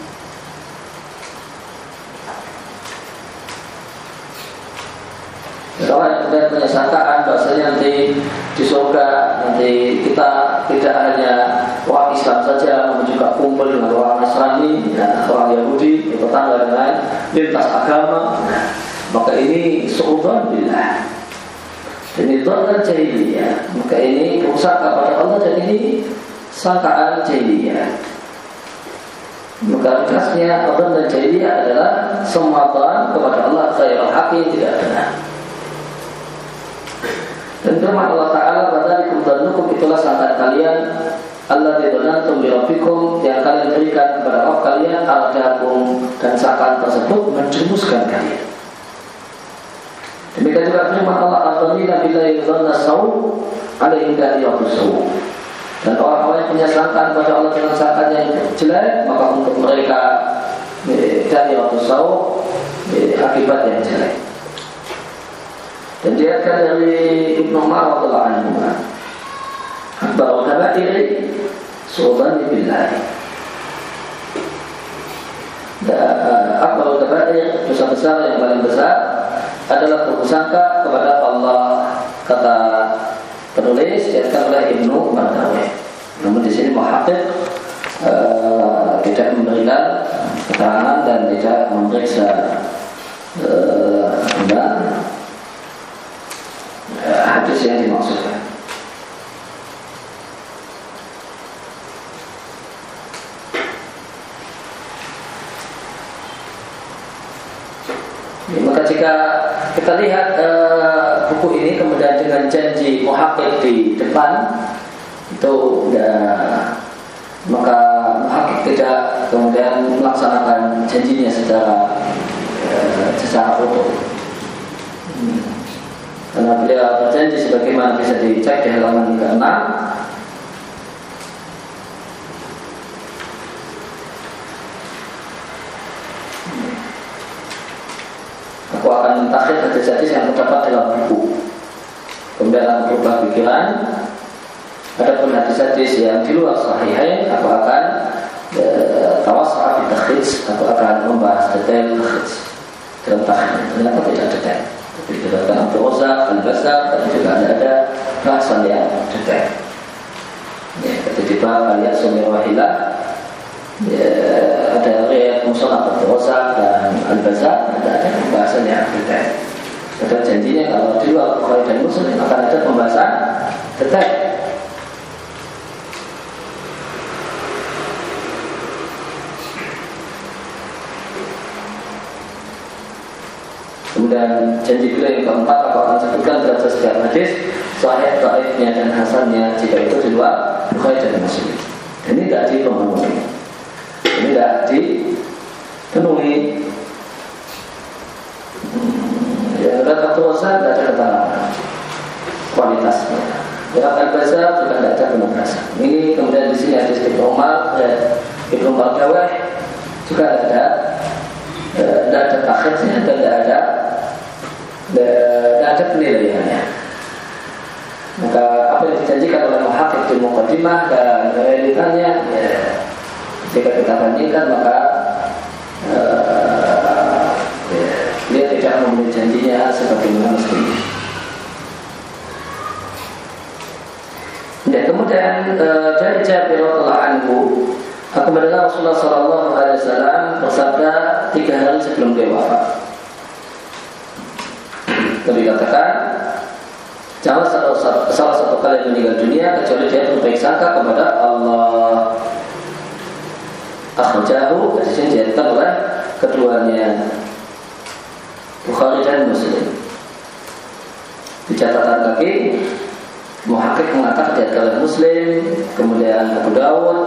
Kalau kemudian punya sangkaan bahasanya nanti di surga nanti kita tidak hanya orang Islam saja, namun juga kumpul dengan orang Nasrani, ya, orang Yahudi, tetangga dengan lintas agama. Maka ini seudon bila ini doa jahiliyah. Maka ini rusak kepada Allah dan ini sangkaan jahiliyah. Maka ringkasnya Allah dan jahiliyah adalah semua kepada Allah khairul hakim tidak benar. Dan firman Allah Ta'ala Wadalikum dhanukum itulah sangkaan kalian Allah didonantum birabbikum Yang kalian berikan kepada Allah kalian Ardakum dan sangkaan tersebut Menjerumuskan kalian. Demikian juga firman Allah Al-Dhamina bila yudhanna saw Alaihim dari saw Dan orang-orang yang punya sangkaan kepada Allah dengan sangkaan yang jelek Maka untuk mereka Dari saw eh, Akibat yang jelek dan diriwayatkan dari Ibnu Umar radhiyallahu anhu. Akbar kabair su'ban billah Akbar kabair dosa besar yang paling besar adalah bersangka kepada Allah kata penulis diriwayatkan oleh Ibnu Mardawi. Namun di sini muhakkik uh, tidak memberikan keterangan dan tidak memeriksa uh, hadis yang dimaksudkan. Ya, maka jika kita lihat uh, buku ini kemudian dengan janji muhakik di depan itu ya, maka muhakik tidak kemudian melaksanakan janjinya secara uh, secara utuh. Hmm. Karena beliau berjanji sebagaimana bisa dicek di halaman ke-6 Aku akan mentakhir hadis-hadis yang terdapat dalam buku. Kemudian aku berubah pikiran. Pun hadis-hadis yang di luar sahihain Aku akan e, tawasah di Aku akan membahas detail takhid Dalam takhid Ternyata tidak detail dikatakan Rosa, Al-Basar dan juga ada, bahasan yang detail. Ya, tiba-tiba kalian sumir wahilah ya, ada riwayat musola Rosa dan Al-Basar ada ada pembahasan yang detail. Ada janjinya kalau di luar Bukhari dan akan ada pembahasan detail Kemudian janji beliau yang keempat aku akan sebutkan dalam setiap hadis Sahih, Taifnya dan Hasannya Jika itu di luar Bukhari dan Muslim. Ini tidak dipenuhi. Ini tidak dipenuhi. Hmm, Ya, kata Rosa tidak ada keterangan Kualitasnya. Ya, Al-Bazar juga tidak ada penugasan Ini kemudian di sini hadis Ibnu Umar ya, Ibnu Umar juga ada tidak ada takhidnya dan tidak ada tidak ada penilaiannya. Maka apa yang dijanjikan oleh muhakkik di mukadimah dan realitanya ya, ketika kita bandingkan maka uh, ya, dia tidak memenuhi janjinya sebagaimana mestinya. Ya, kemudian uh, dari Jabir anhu aku mendengar Rasulullah Shallallahu Alaihi Wasallam bersabda tiga hari sebelum dia wafat. Nabi katakan Jangan salah, salah satu kali meninggal dunia Kecuali dia berbaik sangka kepada Allah. Akhrajahu Hadisnya dihadirkan oleh keduanya. Bukhari dan Muslim. Di catatan kaki Muhakkik mengatakan dihadirkan oleh Muslim Kemudian Abu Dawud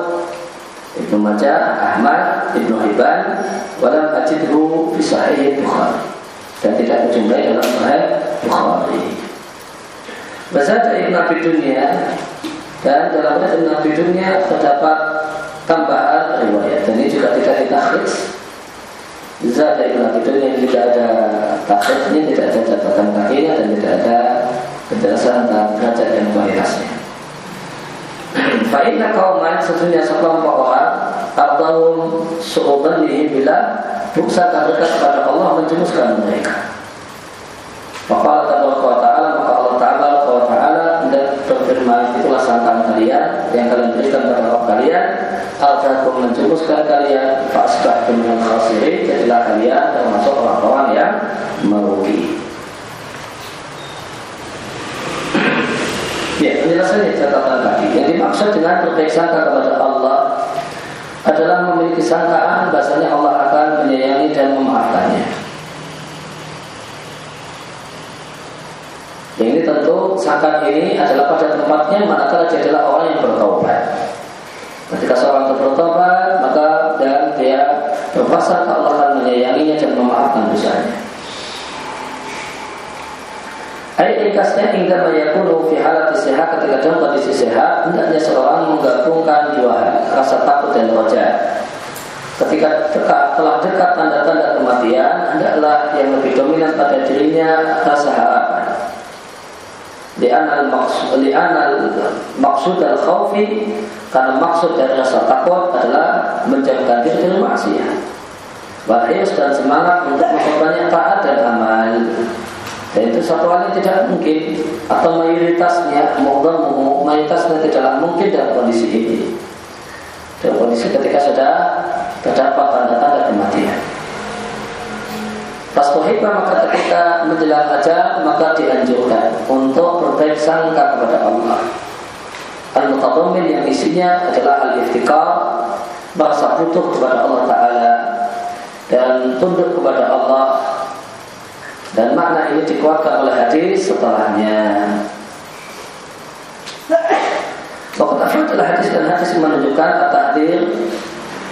Ibnu Majah, Ahmad, Ibnu Hibban Walam ajidhu Bisahih Bukhari dan tidak dijumpai dalam Sahih Bukhari. Bahasa Ibn Abi Dunia dan dalam Ibn Abi Dunia terdapat tambahan riwayat dan ini juga tidak ditakhris Zat dari itu yang tidak ada takhidnya, tidak ada catatan kakinya dan tidak ada kejelasan tentang derajat dan kualitasnya. Fa'inna kauman sesungguhnya sekelompok orang Abdahum su'uban bila Buksa dekat kepada Allah menjemuskan mereka. Maka Allah Ta'ala Maka Allah Ta'ala Allah Ta'ala Dan berfirman itulah sangkaan kalian Yang kalian berikan kepada kalian. Al-Takum menjemuskan kalian Fa'asbah dengan khasiri Jadilah kalian termasuk orang-orang yang merugi Ya, penjelasannya catatan tadi. Yang dimaksud dengan berbaik sangka kepada Allah adalah memiliki sangkaan bahasanya Allah akan menyayangi dan memaafkannya. Yang ini tentu sangkaan ini adalah pada tempatnya manakala dia adalah orang yang bertobat. Ketika seorang itu bertobat, maka dan dia berprasangka Allah akan menyayanginya dan memaafkan dosanya. Ayat ringkasnya hingga mayakunu fi halat sehat ketika dalam kondisi sehat hendaknya seorang menggabungkan dua hal rasa takut dan roja. Ketika dekat, telah dekat tanda-tanda kematian hendaklah yang lebih dominan pada dirinya rasa harapan. Li'anal maksud maksud al khawfi karena maksud dari rasa takut adalah menjauhkan diri dari maksiat. Wahayus dan semangat untuk memperbanyak taat dan amal. Dan itu satu hal tidak mungkin atau mayoritasnya mungkin mayoritasnya tidaklah mungkin dalam kondisi ini. Dalam kondisi ketika sudah terdapat tanda-tanda kematian. Pas maka ketika menjelang aja maka dianjurkan untuk berbaik sangka kepada Allah. Al-Mutadamin yang isinya adalah al-iftikar Merasa butuh kepada Allah Ta'ala Dan tunduk kepada Allah dan makna ini dikuatkan oleh hadis setelahnya. Waktu adalah hadis dan hadis menunjukkan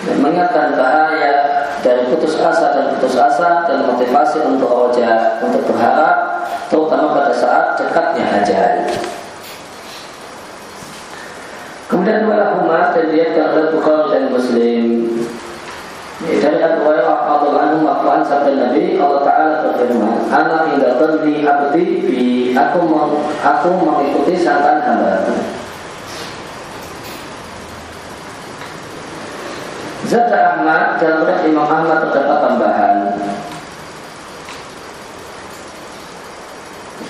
dan mengingatkan bahaya dari putus asa dan putus asa dan motivasi untuk wajah untuk berharap terutama pada saat dekatnya ajal. Kemudian umat dan dia oleh Bukhari dan Muslim dari Abu Hurairah radhiyallahu anhu maqan sabda Nabi Allah Taala berfirman, "Ana inda tadri abdi bi aku aku mengikuti sangkaan hamba." Zata Ahmad dalam riwayat Imam Ahmad terdapat tambahan.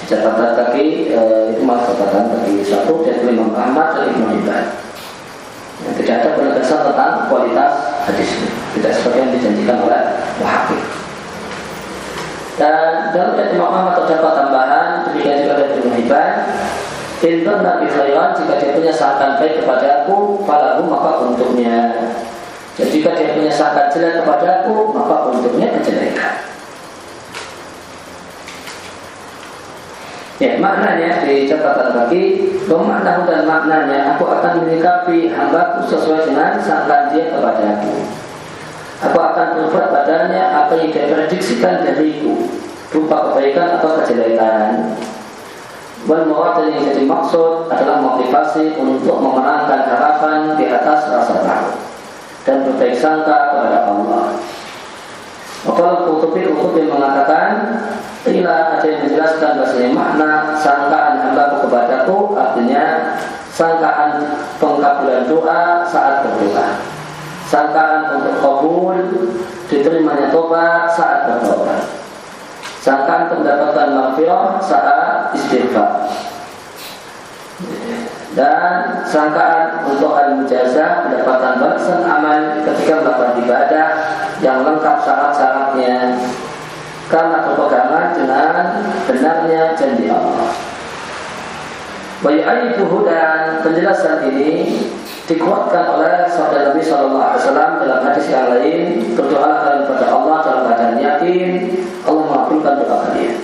Catatan kaki eh, itu malah catatan kaki satu dari Imam Ahmad dan Imam Hibban. Tidak ada penegasan tentang kualitas hadisnya tidak seperti yang dijanjikan oleh Wahabi. Dan dalam ayat Imam Ahmad terdapat tambahan demikian juga dari Ibnu Hibban. Intan Nabi Khairan jika dia punya sangkaan baik kepada aku Falahu maka untuknya Dan jika dia punya sangkaan jelek kepada aku Maka untuknya kejelekan. Ya, maknanya di catatan kaki Bermakna dan maknanya Aku akan menyikapi hambaku sesuai dengan sangkaan dia kepada aku Aku akan berbuat padanya apa yang dia prediksikan dariku berupa kebaikan atau kejelekan. Dan dan yang jadi maksud adalah motivasi untuk memenangkan harapan di atas rasa takut dan berbaik sangka kepada Allah. Maka Kutubi Kutubi mengatakan Inilah ada yang menjelaskan bahasanya makna sangkaan hamba kepadaku artinya sangkaan pengkabulan doa saat berdoa sangkaan untuk kabul diterimanya tobat saat bertobat. Sangkaan mendapatkan maghfirah saat istighfar. Dan sangkaan untuk al mujazah mendapatkan balasan amal ketika melakukan ibadah yang lengkap syarat-syaratnya. Karena berpegangan dengan benarnya janji Allah. Bayi ayat dan penjelasan ini dikuatkan oleh sahabat Nabi Shallallahu Alaihi Wasallam dalam hadis yang lain berdoa kepada Allah dalam keadaan yakin Allah mengabulkan doa kalian.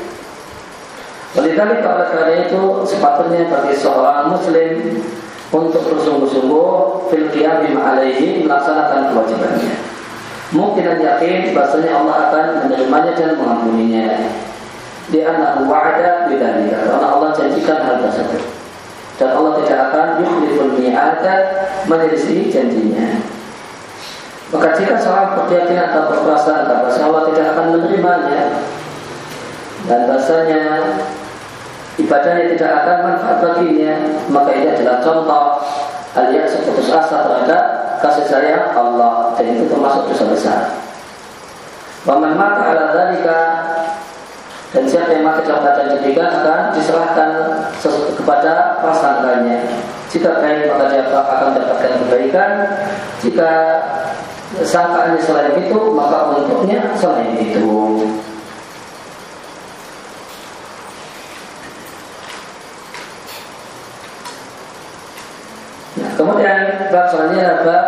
Oleh oleh karena itu sepatutnya bagi seorang Muslim untuk bersungguh-sungguh fil qiyam alaihi melaksanakan kewajibannya. Mungkin dan yakin bahasanya Allah akan menerimanya dan mengampuninya. Dia anak wa'ada bidalika karena Allah janjikan hal tersebut dan Allah tidak akan yukhliful mi'ada menyelisih janjinya. Maka jika seorang berkeyakinan atau berperasaan bahwa Allah tidak akan menerimanya dan bahasanya ibadahnya tidak akan manfaat baginya, maka ini adalah contoh alias seputus asa terhadap kasih sayang Allah dan itu termasuk dosa besar. Waman maka ala dalika dan siapa yang mati dalam keadaan demikian akan diserahkan kepada prasangkanya. Jika baik maka dia akan mendapatkan kebaikan. Jika sangkaannya selain itu maka untuknya selain itu. Nah, kemudian bab selanjutnya adalah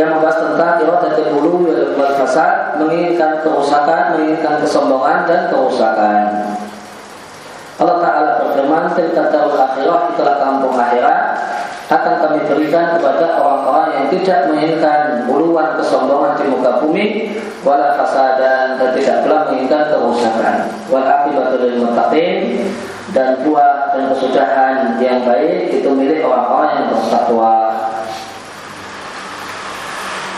yang membahas tentang iradatul ulu wal fasad, menginginkan kerusakan, menginginkan kesombongan dan kerusakan. Allah Ta'ala berfirman Tilka darul akhirah itulah kampung akhirat Akan kami berikan kepada orang-orang yang tidak menginginkan buluan kesombongan di muka bumi Wala fasadan dan tidak pula menginginkan kerusakan Wal akibatul muttaqin Dan buah dan kesudahan yang baik itu milik orang-orang yang bertakwa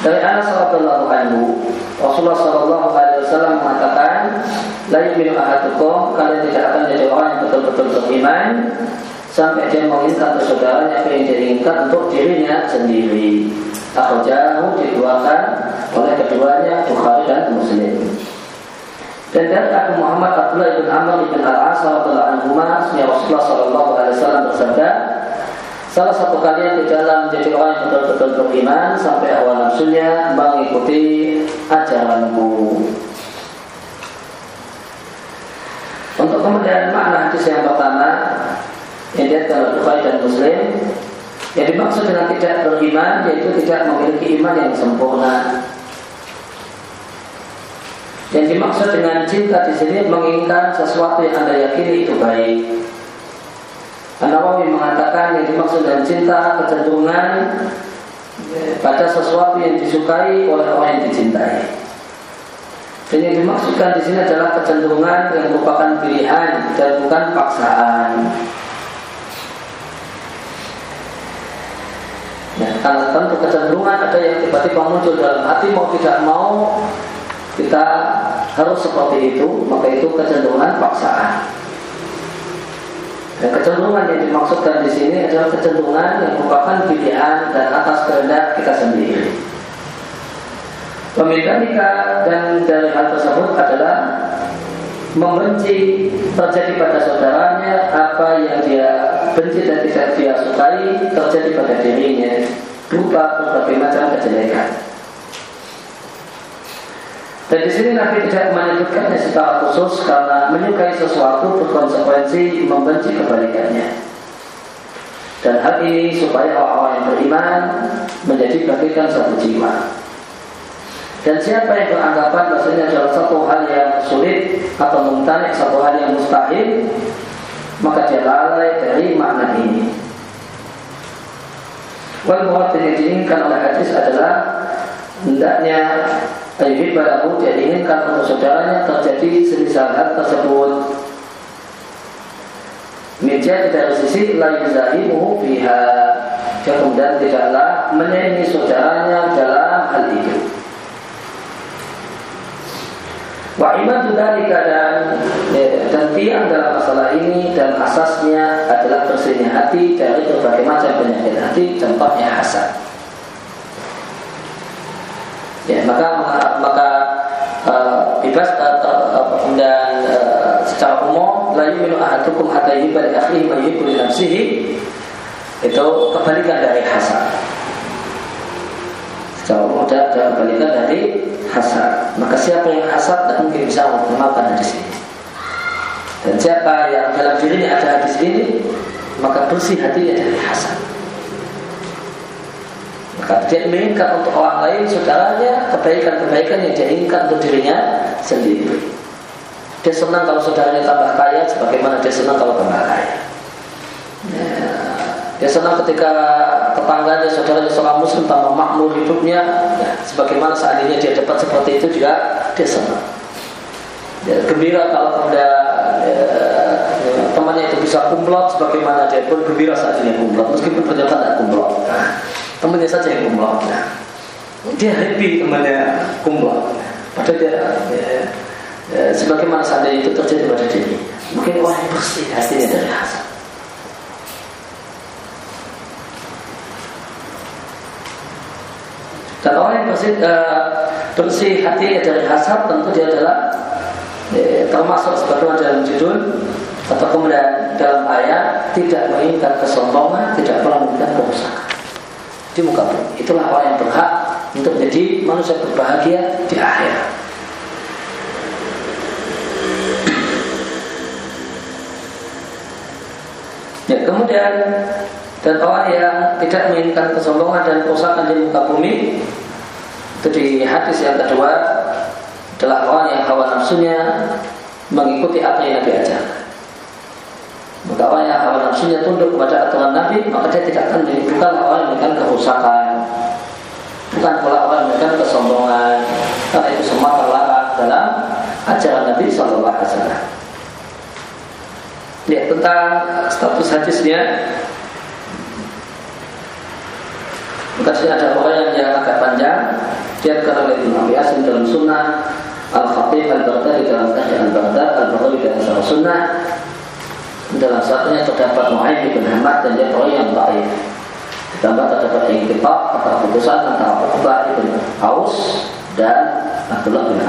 dari Anas radhiyallahu anhu, Rasulullah sallallahu alaihi wasallam mengatakan, "La yu'minu ahadukum, kalian tidak akan jadi orang yang betul-betul beriman sampai dia menginginkan saudaranya apa yang dia inginkan untuk dirinya sendiri." Akhrajahu dikeluarkan oleh keduanya Bukhari dan Muslim. Dan dari Abu Muhammad Abdullah bin Amr bin Al-As radhiyallahu anhu, Rasulullah sallallahu alaihi wasallam bersabda, Salah satu kalian di dalam menjadi orang yang betul-betul beriman sampai awal nafsunya mengikuti ajaranmu. Untuk kemudian makna hadis yang pertama yang dia oleh Bukhari dan Muslim yang dimaksud dengan tidak beriman yaitu tidak memiliki iman yang sempurna. Yang dimaksud dengan cinta di sini menginginkan sesuatu yang anda yakini itu baik. An-Nawawi mengatakan yang dimaksud dengan cinta kecenderungan pada sesuatu yang disukai oleh orang yang dicintai. Dan yang dimaksudkan di sini adalah kecenderungan yang merupakan pilihan dan bukan paksaan. Ya, karena tentu kecenderungan ada yang tiba-tiba muncul dalam hati mau tidak mau kita harus seperti itu, maka itu kecenderungan paksaan. Dan kecenderungan yang dimaksudkan di sini adalah kecenderungan yang merupakan pilihan dan atas kehendak kita sendiri. Pemilikan dan dari hal tersebut adalah membenci terjadi pada saudaranya apa yang dia benci dan tidak dia sukai terjadi pada dirinya berupa berbagai macam kejelekan. Dan di sini Nabi tidak menyebutkannya secara khusus karena menyukai sesuatu berkonsekuensi membenci kebalikannya. Dan hal ini supaya orang-orang yang beriman menjadi bagikan satu jiwa. Dan siapa yang beranggapan bahasanya adalah satu hal yang sulit atau mumtani, satu hal yang mustahil, maka dia lalai dari makna ini. Wal yang diinginkan oleh hadis adalah hendaknya Ayuhib balahu dia inginkan untuk saudaranya terjadi semisal hal tersebut. Meja dari sisi lain zahimu biha Dia kemudian tidaklah menyayangi saudaranya dalam hal itu. Wa iman dari dan ya, dan tiang dalam masalah ini dan asasnya adalah bersihnya hati dari berbagai macam penyakit hati contohnya hasad. Ya, maka maka uh, bebas uh, dan uh, secara umum la yu'minu ahadukum hatta yuhibba li akhihi ma yuhibbu li nafsihi itu kebalikan dari hasad. Secara umum ada kebalikan dari hasad. Maka siapa yang hasad tidak mungkin bisa mengamalkan hadis ini. Dan siapa yang dalam dirinya ada hadis ini, maka bersih hatinya dari hasad. Maka dia menginginkan untuk orang lain, saudaranya, kebaikan-kebaikan yang dia inginkan untuk dirinya sendiri. Dia senang kalau saudaranya tambah kaya, sebagaimana dia senang kalau tambah kaya. Ya, dia senang ketika tetangganya, saudaranya seorang muslim tambah makmur hidupnya, ya, sebagaimana seandainya dia dapat seperti itu juga dia senang. Ya, gembira kalau kemudian ya, temannya itu bisa kumplot, sebagaimana dia pun gembira saat dia kumplot, meskipun ternyata tidak kumplot temannya saja yang umroh. Nah, dia happy temannya kumpul padahal dia ya, ya, sebagaimana seandainya itu terjadi pada diri. Mungkin orang yang bersih hatinya dari hasad dan orang yang bersih, uh, bersih hatinya dari hasad tentu dia adalah ya, termasuk sebagaimana dalam judul atau kemudian dalam ayat tidak menginginkan kesombongan, tidak pernah menginginkan kerusakan di muka bumi. Itulah orang yang berhak untuk menjadi manusia berbahagia di akhir. Ya, kemudian dan orang yang tidak menginginkan kesombongan dan kerusakan di muka bumi itu di hadis yang kedua adalah orang yang hawa nafsunya mengikuti apa yang Nabi ajarkan. Maka orang yang hawa nafsunya tunduk kepada aturan Nabi maka dia tidak akan menimbulkan orang yang menginginkan kerusakan. Bukan pula orang yang kesombongan. Karena itu semua terlarang dalam ajaran Nabi Wasallam. Ya tentang status hadisnya. Maka sini ada orang yang agak panjang Dia kata oleh Ibn Abi Asim dalam sunnah Al-Fatih Al-Baghdadi dalam Tahdi Al-Baghdad Al-Baghdadi dalam Sunnah dalam satunya terdapat Mu'ayyid bin Hamad dan dia yang baik Ditambah terdapat kitab atau putusan antara Uqbah bin Aus dan Abdullah bin.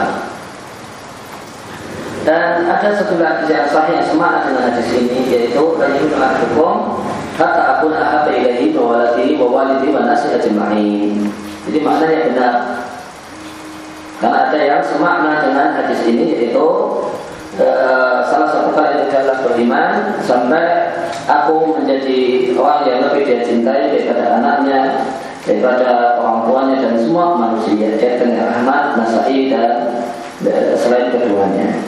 Dan ada sejumlah hadis yang sahih yang semakna dengan hadis ini yaitu dari Ibnu hukum hatta akuna ahabba ilaihi wa waladihi wa walidi wa nasi ajma'in. Jadi maknanya benar. Karena ada yang semakna dengan hadis ini yaitu e, salah satu kali itu adalah beriman sampai aku menjadi orang yang lebih dia cintai daripada anaknya, daripada orang tuanya dan semua manusia. Dia dengan Ahmad, Nasai dan e, selain keduanya.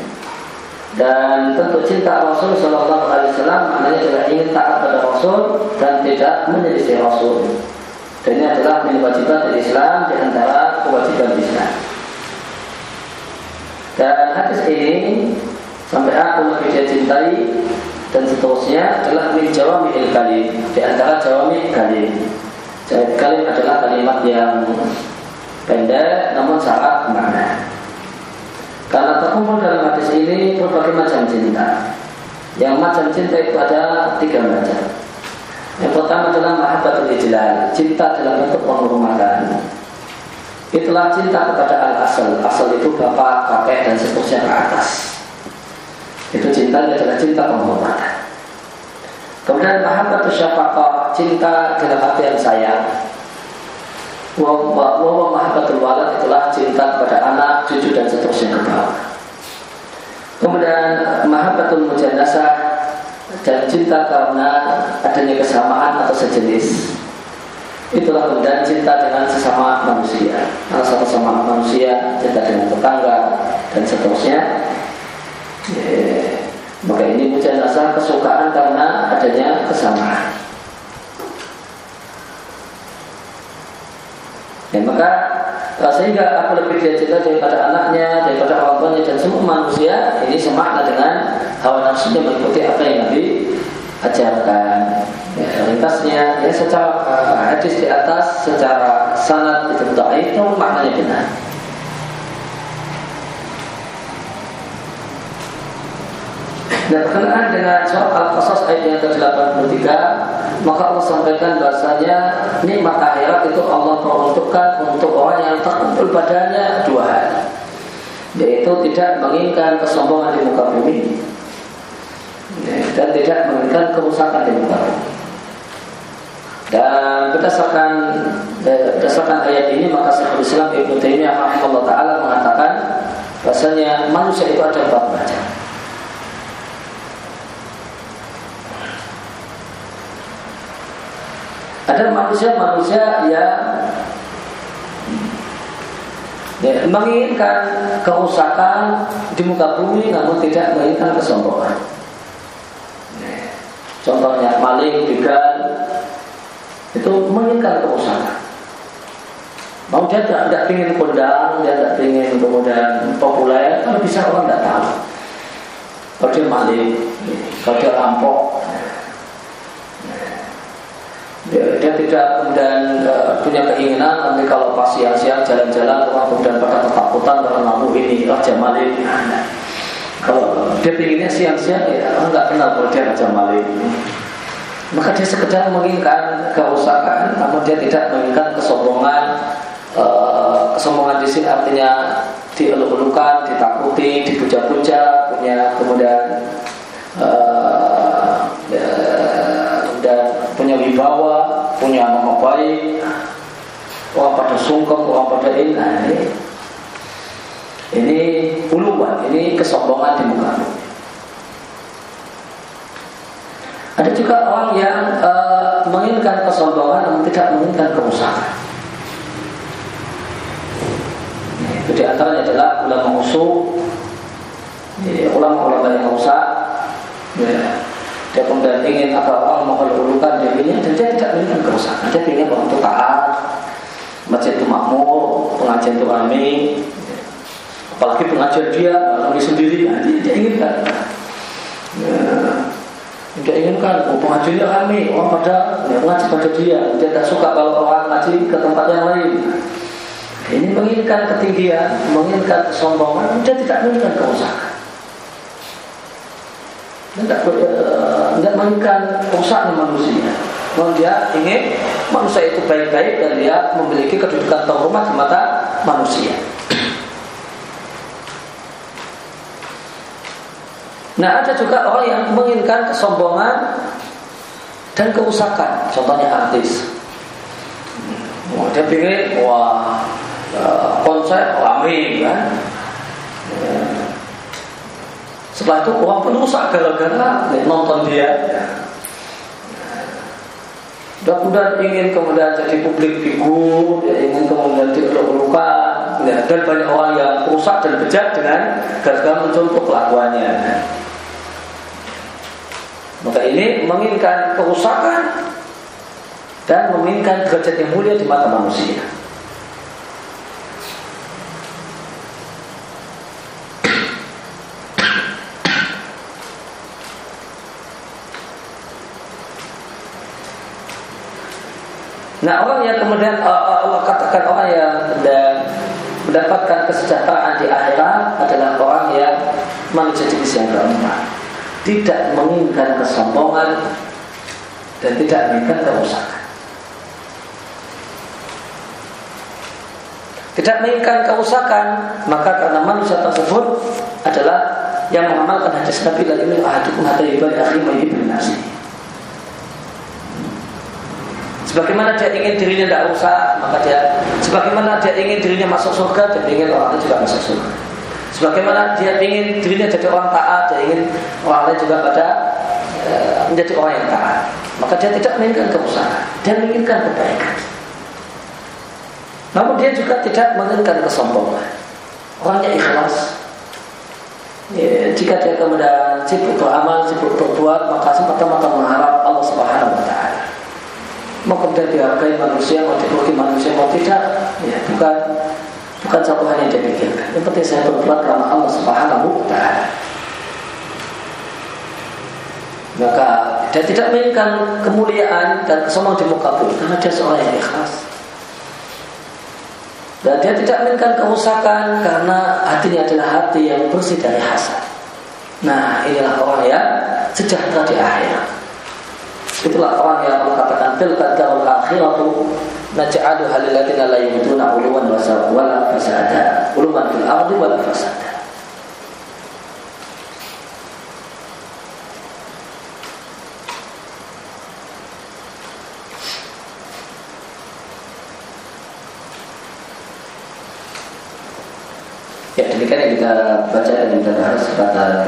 Dan tentu cinta Rasul Shallallahu Alaihi Wasallam maknanya adalah ingin taat pada Rasul dan tidak menyelisih Rasul. Dan ini adalah kewajiban dari Islam di antara kewajiban Islam. Dan hadis ini sampai aku lebih dia cintai dan seterusnya adalah min jawami kalim di antara jawami kalim. Jawami kalim adalah kalimat yang pendek namun syarat makna. Karena terkumpul dalam hadis ini berbagai macam cinta. Yang macam cinta itu ada tiga macam. Yang pertama adalah mahabbatul ijlal, cinta dalam bentuk penghormatan. Itulah cinta kepada al-asal. Asal itu bapak, kakek, dan seterusnya ke atas. Itu cinta adalah cinta penghormatan. Kemudian mahabbatul syafaqah, cinta dalam hati yang sayang. Wawa mahabbatul walad itulah cinta kepada anak, cucu dan seterusnya ke bawah. Kemudian mahabbatul dan cinta karena adanya kesamaan atau sejenis. Itulah kemudian cinta dengan sesama manusia. Kalau sama-sama manusia, cinta dengan tetangga dan seterusnya. Ya, maka ini mujannasah kesukaan karena adanya kesamaan. Ya, maka eh, sehingga aku lebih dia cinta daripada anaknya, daripada orang tuanya dan semua manusia ini semakna dengan hawa nafsunya mengikuti apa yang Nabi ajarkan. Ya, ringkasnya ya secara uh, hadis di atas secara sanad itu itu maknanya benar. Dan berkenaan dengan surat Al-Qasas ayat yang ke-83 Maka Allah sampaikan bahasanya Nikmat akhirat itu Allah peruntukkan untuk orang yang terkumpul padanya dua hal Yaitu tidak menginginkan kesombongan di muka bumi Dan tidak menginginkan kerusakan di muka bumi dan berdasarkan eh, berdasarkan ayat ini maka Syekhul Islam Ibnu Taimiyah rahimahullah taala mengatakan bahasanya manusia itu ada empat macam. Ada manusia-manusia yang ya, menginginkan kerusakan di muka bumi namun tidak menginginkan kesombongan. Ya, contohnya maling, begal itu menginginkan kerusakan. Mau dia tidak, tidak ingin kondang, dia tidak ingin kemudian populer, kalau bisa orang tidak tahu. Kalau dia maling, kalau dia rampok, dia, dia tidak kemudian uh, punya keinginan nanti kalau pas siang-siang jalan-jalan orang kemudian pada ketakutan karena lampu ini Raja Malik. Kalau dia pinginnya siang-siang ya orang nggak kenal kalau dia Raja Malik. Maka dia sekedar menginginkan keusahaan namun dia tidak menginginkan kesombongan uh, kesombongan di sini artinya dieluk-elukan, ditakuti, dipuja-puja, punya kemudian uh, dan punya wibawa, punya nama baik, orang pada sungkem, orang pada ini, nah, ini, ini uluan, ini kesombongan di muka. Ada juga orang yang uh, menginginkan kesombongan namun tidak menginginkan kerusakan. Itu di antaranya adalah ulama usul, ulama-ulama yang rusak, ya, dia kemudian ingin agar orang mengelulukan dirinya dan dia tidak menginginkan kerusakan. Dia ingin orang taat, masjid itu makmur, pengajian itu ramai, apalagi pengajian dia ramai sendiri, nah, dia, dia inginkan. Ya, dia inginkan oh, pengajiannya ramai, orang pada ya, mengaji pada dia. Dia tidak suka kalau orang ngaji ke tempat yang lain. Ini menginginkan ketinggian, menginginkan kesombongan, dia tidak menginginkan kerusakan. Tidak, tidak menginginkan rusaknya manusia. Namun dia ingin manusia itu baik-baik dan dia memiliki kedudukan terhormat di mata manusia. Nah ada juga orang yang menginginkan kesombongan dan kerusakan. Contohnya artis. Dia pikir wah Eh, konsep rame kan ya. Setelah itu orang pun rusak gara-gara nonton dia dan kemudian ingin kemudian jadi publik figur, dia ingin kemudian dieluk-elukan, ya, dan banyak orang yang rusak dan bejat dengan gara-gara mencontoh kelakuannya. Maka ini menginginkan kerusakan dan menginginkan derajat yang mulia di mata manusia. Nah orang yang kemudian uh, uh, Allah katakan orang yang mendapatkan kesejahteraan di akhirat adalah orang yang manusia jenis yang keempat tidak menginginkan kesombongan dan tidak menginginkan kerusakan. Tidak menginginkan kerusakan maka karena manusia tersebut adalah yang mengamalkan hadis Nabi dan ini ahadukum hatta yubali akhi wa. Sebagaimana dia ingin dirinya tidak rusak, maka dia sebagaimana dia ingin dirinya masuk surga, dia ingin orang lain juga masuk surga. Sebagaimana dia ingin dirinya jadi orang taat, dia ingin orang lain juga pada e, menjadi orang yang taat. Maka dia tidak menginginkan kerusakan, dia menginginkan kebaikan. Namun dia juga tidak menginginkan kesombongan. Orangnya ikhlas. Ya, jika dia kemudian sibuk beramal, sibuk berbuat, maka semata-mata mengharap Allah Subhanahu Wa Taala mau kemudian dihargai manusia mau dipuji manusia mau tidak ya bukan bukan satu hal yang dia pikirkan yang penting saya berbuat karena Allah Subhanahu wa taala. Maka dia tidak menginginkan kemuliaan dan kesombongan di muka bumi karena dia seorang yang ikhlas. Dan dia tidak menginginkan kerusakan karena hatinya adalah hati yang bersih dari hasad. Nah inilah orang yang sejahtera di akhirat Itulah orang yang mengatakan tilka darul akhiratu naj'alu halil ladina la yumtuna uluwan wa wala fasada. Uluman fil ardi wala fasada. Ya demikian yang kita baca dan kita bahas pada